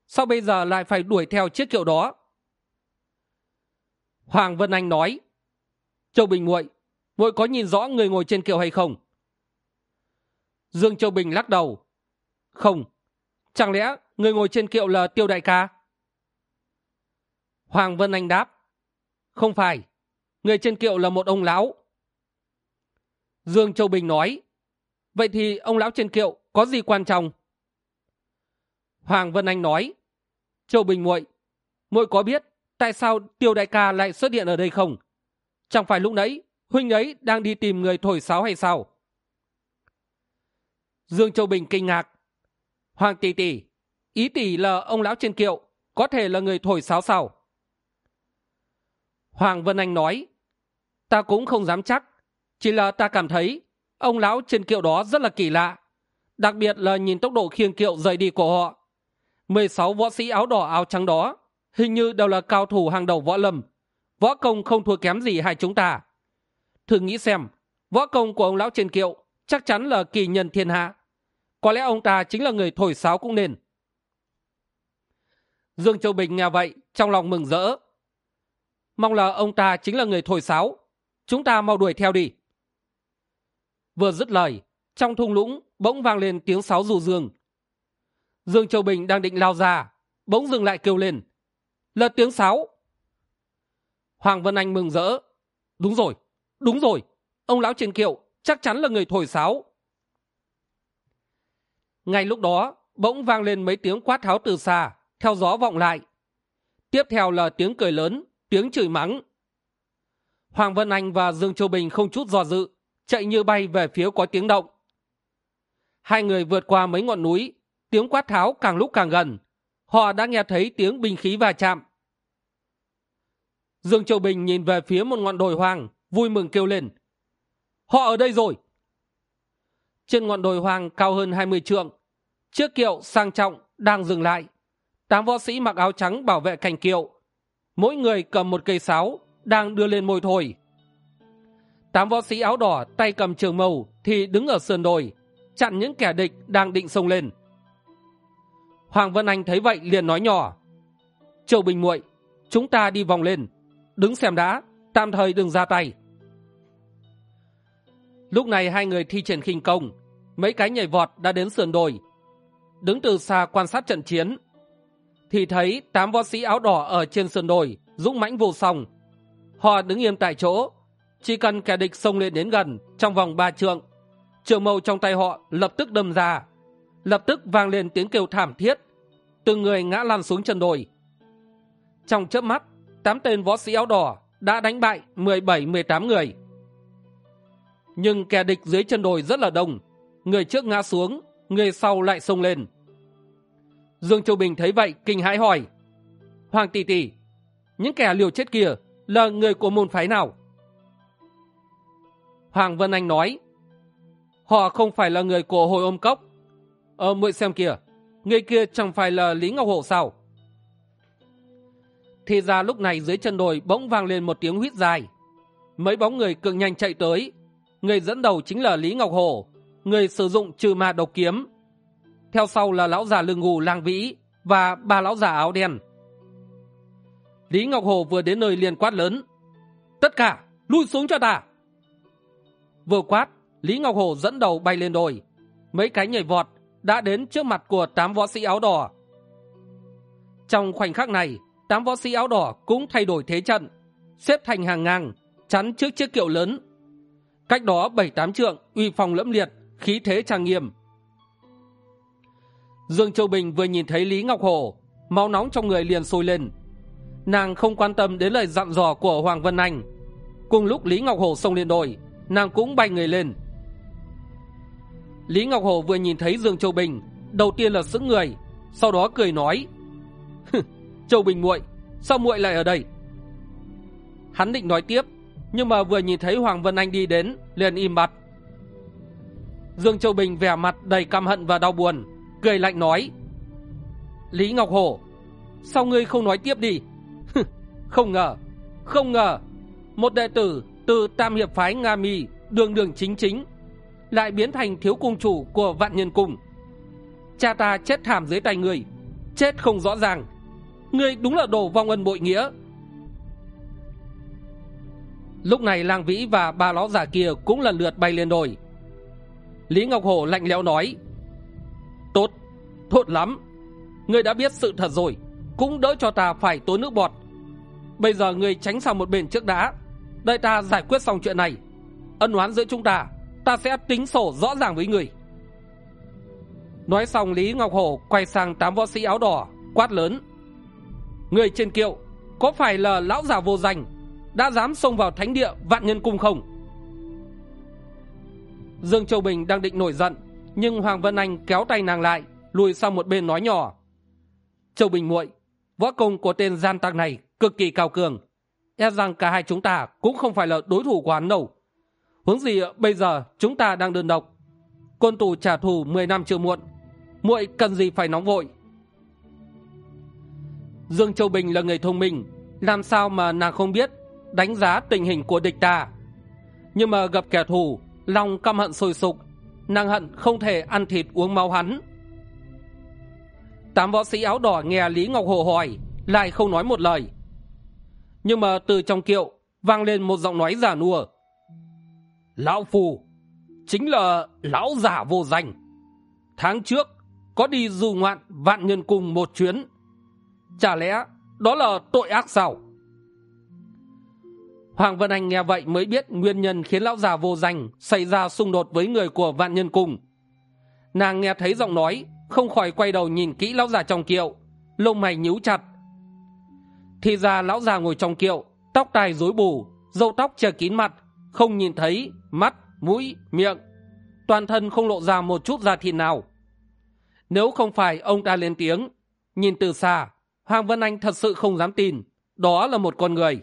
sao bây giờ lại phải đuổi theo chiếc kiệu đó? Hoàng vân anh nói, châu bình muội muội có nhìn rõ người ngồi trên kiệu hay không? Dương châu bình lắc đầu, không. Chẳng lẽ người ngồi trên kiệu là tiêu đại ca? Hoàng vân anh đáp, không phải, người trên kiệu là một ông lão. Dương châu bình nói, vậy thì ông lão trên kiệu có gì quan trọng? Hoàng vân anh nói, châu bình muội muội có biết tại sao tiêu đại ca lại xuất hiện ở đây không? Chẳng phải lúc nãy, huynh ấy đang đi tìm người thổi sáo hay sao? Dương châu bình kinh ngạc. Hoàng tỷ tỷ, ý tỷ là ông lão trên kiệu có thể là người thổi sáo sao? Hoàng vân anh nói. Ta cũng không dám chắc. Chỉ là ta cảm thấy ông lão trên kiệu đó rất là kỳ lạ. Đặc biệt là nhìn tốc độ khiêng kiệu rời đi của họ. mười sáu võ sĩ áo đỏ áo trắng đó hình như đều là cao thủ hàng đầu võ lâm. Võ công không thua kém gì hai chúng ta. Thử nghĩ xem, võ công của ông lão trên kiệu chắc chắn là kỳ nhân thiên hạ. Có lẽ ông ta chính là người thổi sáo cũng nên. Dương châu bình nghe vậy, trong lòng mừng rỡ. Mong là ông ta chính là người thổi sáo. Chúng ta mau đuổi theo đi. Vừa dứt lời, trong thung lũng bỗng vang lên tiếng sáo rù dương. Dương châu bình đang định lao ra, bỗng dừng lại kêu lên là tiếng sáo. Hoàng vân anh mừng rỡ. Đúng rồi đúng rồi. Ông lão trên kiệu chắc chắn là người thổi sáo. Ngay lúc đó, bỗng vang lên mấy tiếng quát tháo từ xa, theo gió vọng lại. Tiếp theo là tiếng cười lớn, tiếng chửi mắng. Hoàng vân anh và dương châu bình không chút do dự, chạy như bay về phía có tiếng động. Hai người vượt qua mấy ngọn núi, tiếng quát tháo càng lúc càng gần họ đã nghe thấy tiếng binh khí va chạm. Dương châu bình nhìn về phía một ngọn đồi hoang, vui mừng kêu lên. Họ ở đây rồi. Trên ngọn đồi hoang cao hơn hai mươi trượng, chiếc kiệu sang trọng đang dừng lại. Tám võ sĩ mặc áo trắng bảo vệ cành kiệu. Mỗi người cầm một cây sáo, đang đưa lên môi thổi tám võ sĩ áo đỏ tay cầm trường màu thì đứng ở sườn đồi, chặn những kẻ địch đang định xông lên hoàng vân anh thấy vậy liền nói nhỏ triệu bình muội, chúng ta đi vòng lên, đứng xem đã, tạm thời đừng ra tay. Lúc này hai người thi triển khinh công, mấy cái nhảy vọt đã đến sườn đồi. Đứng từ xa quan sát trận chiến, thì thấy tám võ sĩ áo đỏ ở trên sườn đồi dũng mãnh vô song. Họ đứng yên tại chỗ, chỉ cần kẻ địch xông lên đến gần trong vòng ba trượng, trường mâu trong tay họ lập tức đâm ra lập tức vang lên tiếng kêu thảm thiết, từng người ngã lăn xuống chân đồi. Trong chớp mắt, tám tên võ sĩ áo đỏ đã đánh bại mười bảy, mười tám người. Nhưng kẻ địch dưới chân đồi rất là đông, người trước ngã xuống, người sau lại xông lên. Dương châu bình thấy vậy kinh hãi hỏi, hoàng tỷ tỷ, những kẻ liều chết kia là người của môn phái nào? Hoàng vân anh nói, họ không phải là người của hồi ôm cốc ờ muội xem kìa. Người kia chẳng phải là lý ngọc hổ sao? Thì ra lúc này dưới chân đồi bỗng vang lên một tiếng huýt dài. Mấy bóng người cực nhanh chạy tới. Người dẫn đầu chính là lý ngọc hổ. Người sử dụng trừ ma độc kiếm. Theo sau là lão già lưng gù lang vĩ và ba lão già áo đen. Lý ngọc hồ vừa đến nơi liền quát lớn. Tất cả, lui xuống cho ta. Vừa quát, lý ngọc hồ dẫn đầu bay lên đồi. Mấy cái nhảy vọt đã đến trước mặt của tám võ sĩ áo đỏ. Trong khoảnh khắc này, tám võ sĩ áo đỏ cũng thay đổi thế trận, xếp thành hàng ngang, chắn trước chiếc kiệu lớn. Cách đó bảy tám trượng, uy phong lẫm liệt, khí thế trang nghiêm. Dương châu bình vừa nhìn thấy lý ngọc hồ, máu nóng trong người liền sôi lên. Nàng không quan tâm đến lời dặn dò của hoàng vân anh. Cùng lúc lý ngọc hồ xông lên đồi nàng cũng bay người lên lý ngọc hồ vừa nhìn thấy dương châu bình, đầu tiên là sững người, sau đó cười nói châu bình muội, sao muội lại ở đây? Hắn định nói tiếp, nhưng mà vừa nhìn thấy hoàng vân anh đi đến, liền im bặt dương châu bình vẻ mặt đầy căm hận và đau buồn, cười lạnh nói, lý ngọc hổ sao ngươi không nói tiếp đi? Không ngờ không ngờ, một đệ tử từ tam hiệp phái nga mi, đường đường chính chính lại biến thành thiếu cung chủ của vạn nhân cung. Cha ta chết thảm dưới tay người chết không rõ ràng. Ngươi đúng là đồ vong ân bội nghĩa. Lúc này lang vĩ và ba lão giả kia cũng lần lượt bay lên đồi. Lý ngọc hổ lạnh lẽo nói, tốt, thốt lắm. Ngươi đã biết sự thật rồi, cũng đỡ cho ta phải tốn nước bọt. Bây giờ ngươi tránh sang một bên trước đã, đợi ta giải quyết xong chuyện này, ân oán giữa chúng ta ta sẽ tính sổ rõ ràng với người. Nói xong, lý ngọc hổ quay sang tám võ sĩ áo đỏ, quát lớn. Người trên kiệu, có phải là lão già vô danh, đã dám xông vào thánh địa vạn nhân cung không? Dương châu bình đang định nổi giận, nhưng hoàng vân anh kéo tay nàng lại, lùi sang một bên nói nhỏ. Châu bình muội, võ công của tên gian tặc này cực kỳ cao cường. E rằng cả hai chúng ta cũng không phải là đối thủ của hắn đâu huống gì, bây giờ chúng ta đang đơn độc. Côn tù trả thù mười năm chưa muộn. Muội cần gì phải nóng vội? Dương châu bình là người thông minh. Làm sao mà nàng không biết, đánh giá tình hình của địch ta? Nhưng mà gặp kẻ thù, lòng căm hận sôi sục. Nàng hận không thể ăn thịt uống máu hắn. Tám võ sĩ áo đỏ nghe lý ngọc hồ hỏi, lại không nói một lời. Nhưng mà từ trong kiệu, vang lên một giọng nói giả nua lão phù chính là lão giả vô danh. Tháng trước, có đi du ngoạn vạn nhân cùng một chuyến. Chả lẽ đó là tội ác sao? Hoàng vân anh nghe vậy mới biết nguyên nhân khiến lão già vô danh xảy ra xung đột với người của vạn nhân cung. Nàng nghe thấy giọng nói, không khỏi quay đầu nhìn kỹ lão già trong kiệu, lông mày nhíu chặt. Thì ra lão già ngồi trong kiệu, tóc tai rối bù, râu tóc che kín mặt không nhìn thấy mắt, mũi, miệng. Toàn thân không lộ ra một chút da thịt nào. Nếu không phải ông ta lên tiếng, nhìn từ xa, hoàng vân anh thật sự không dám tin, đó là một con người.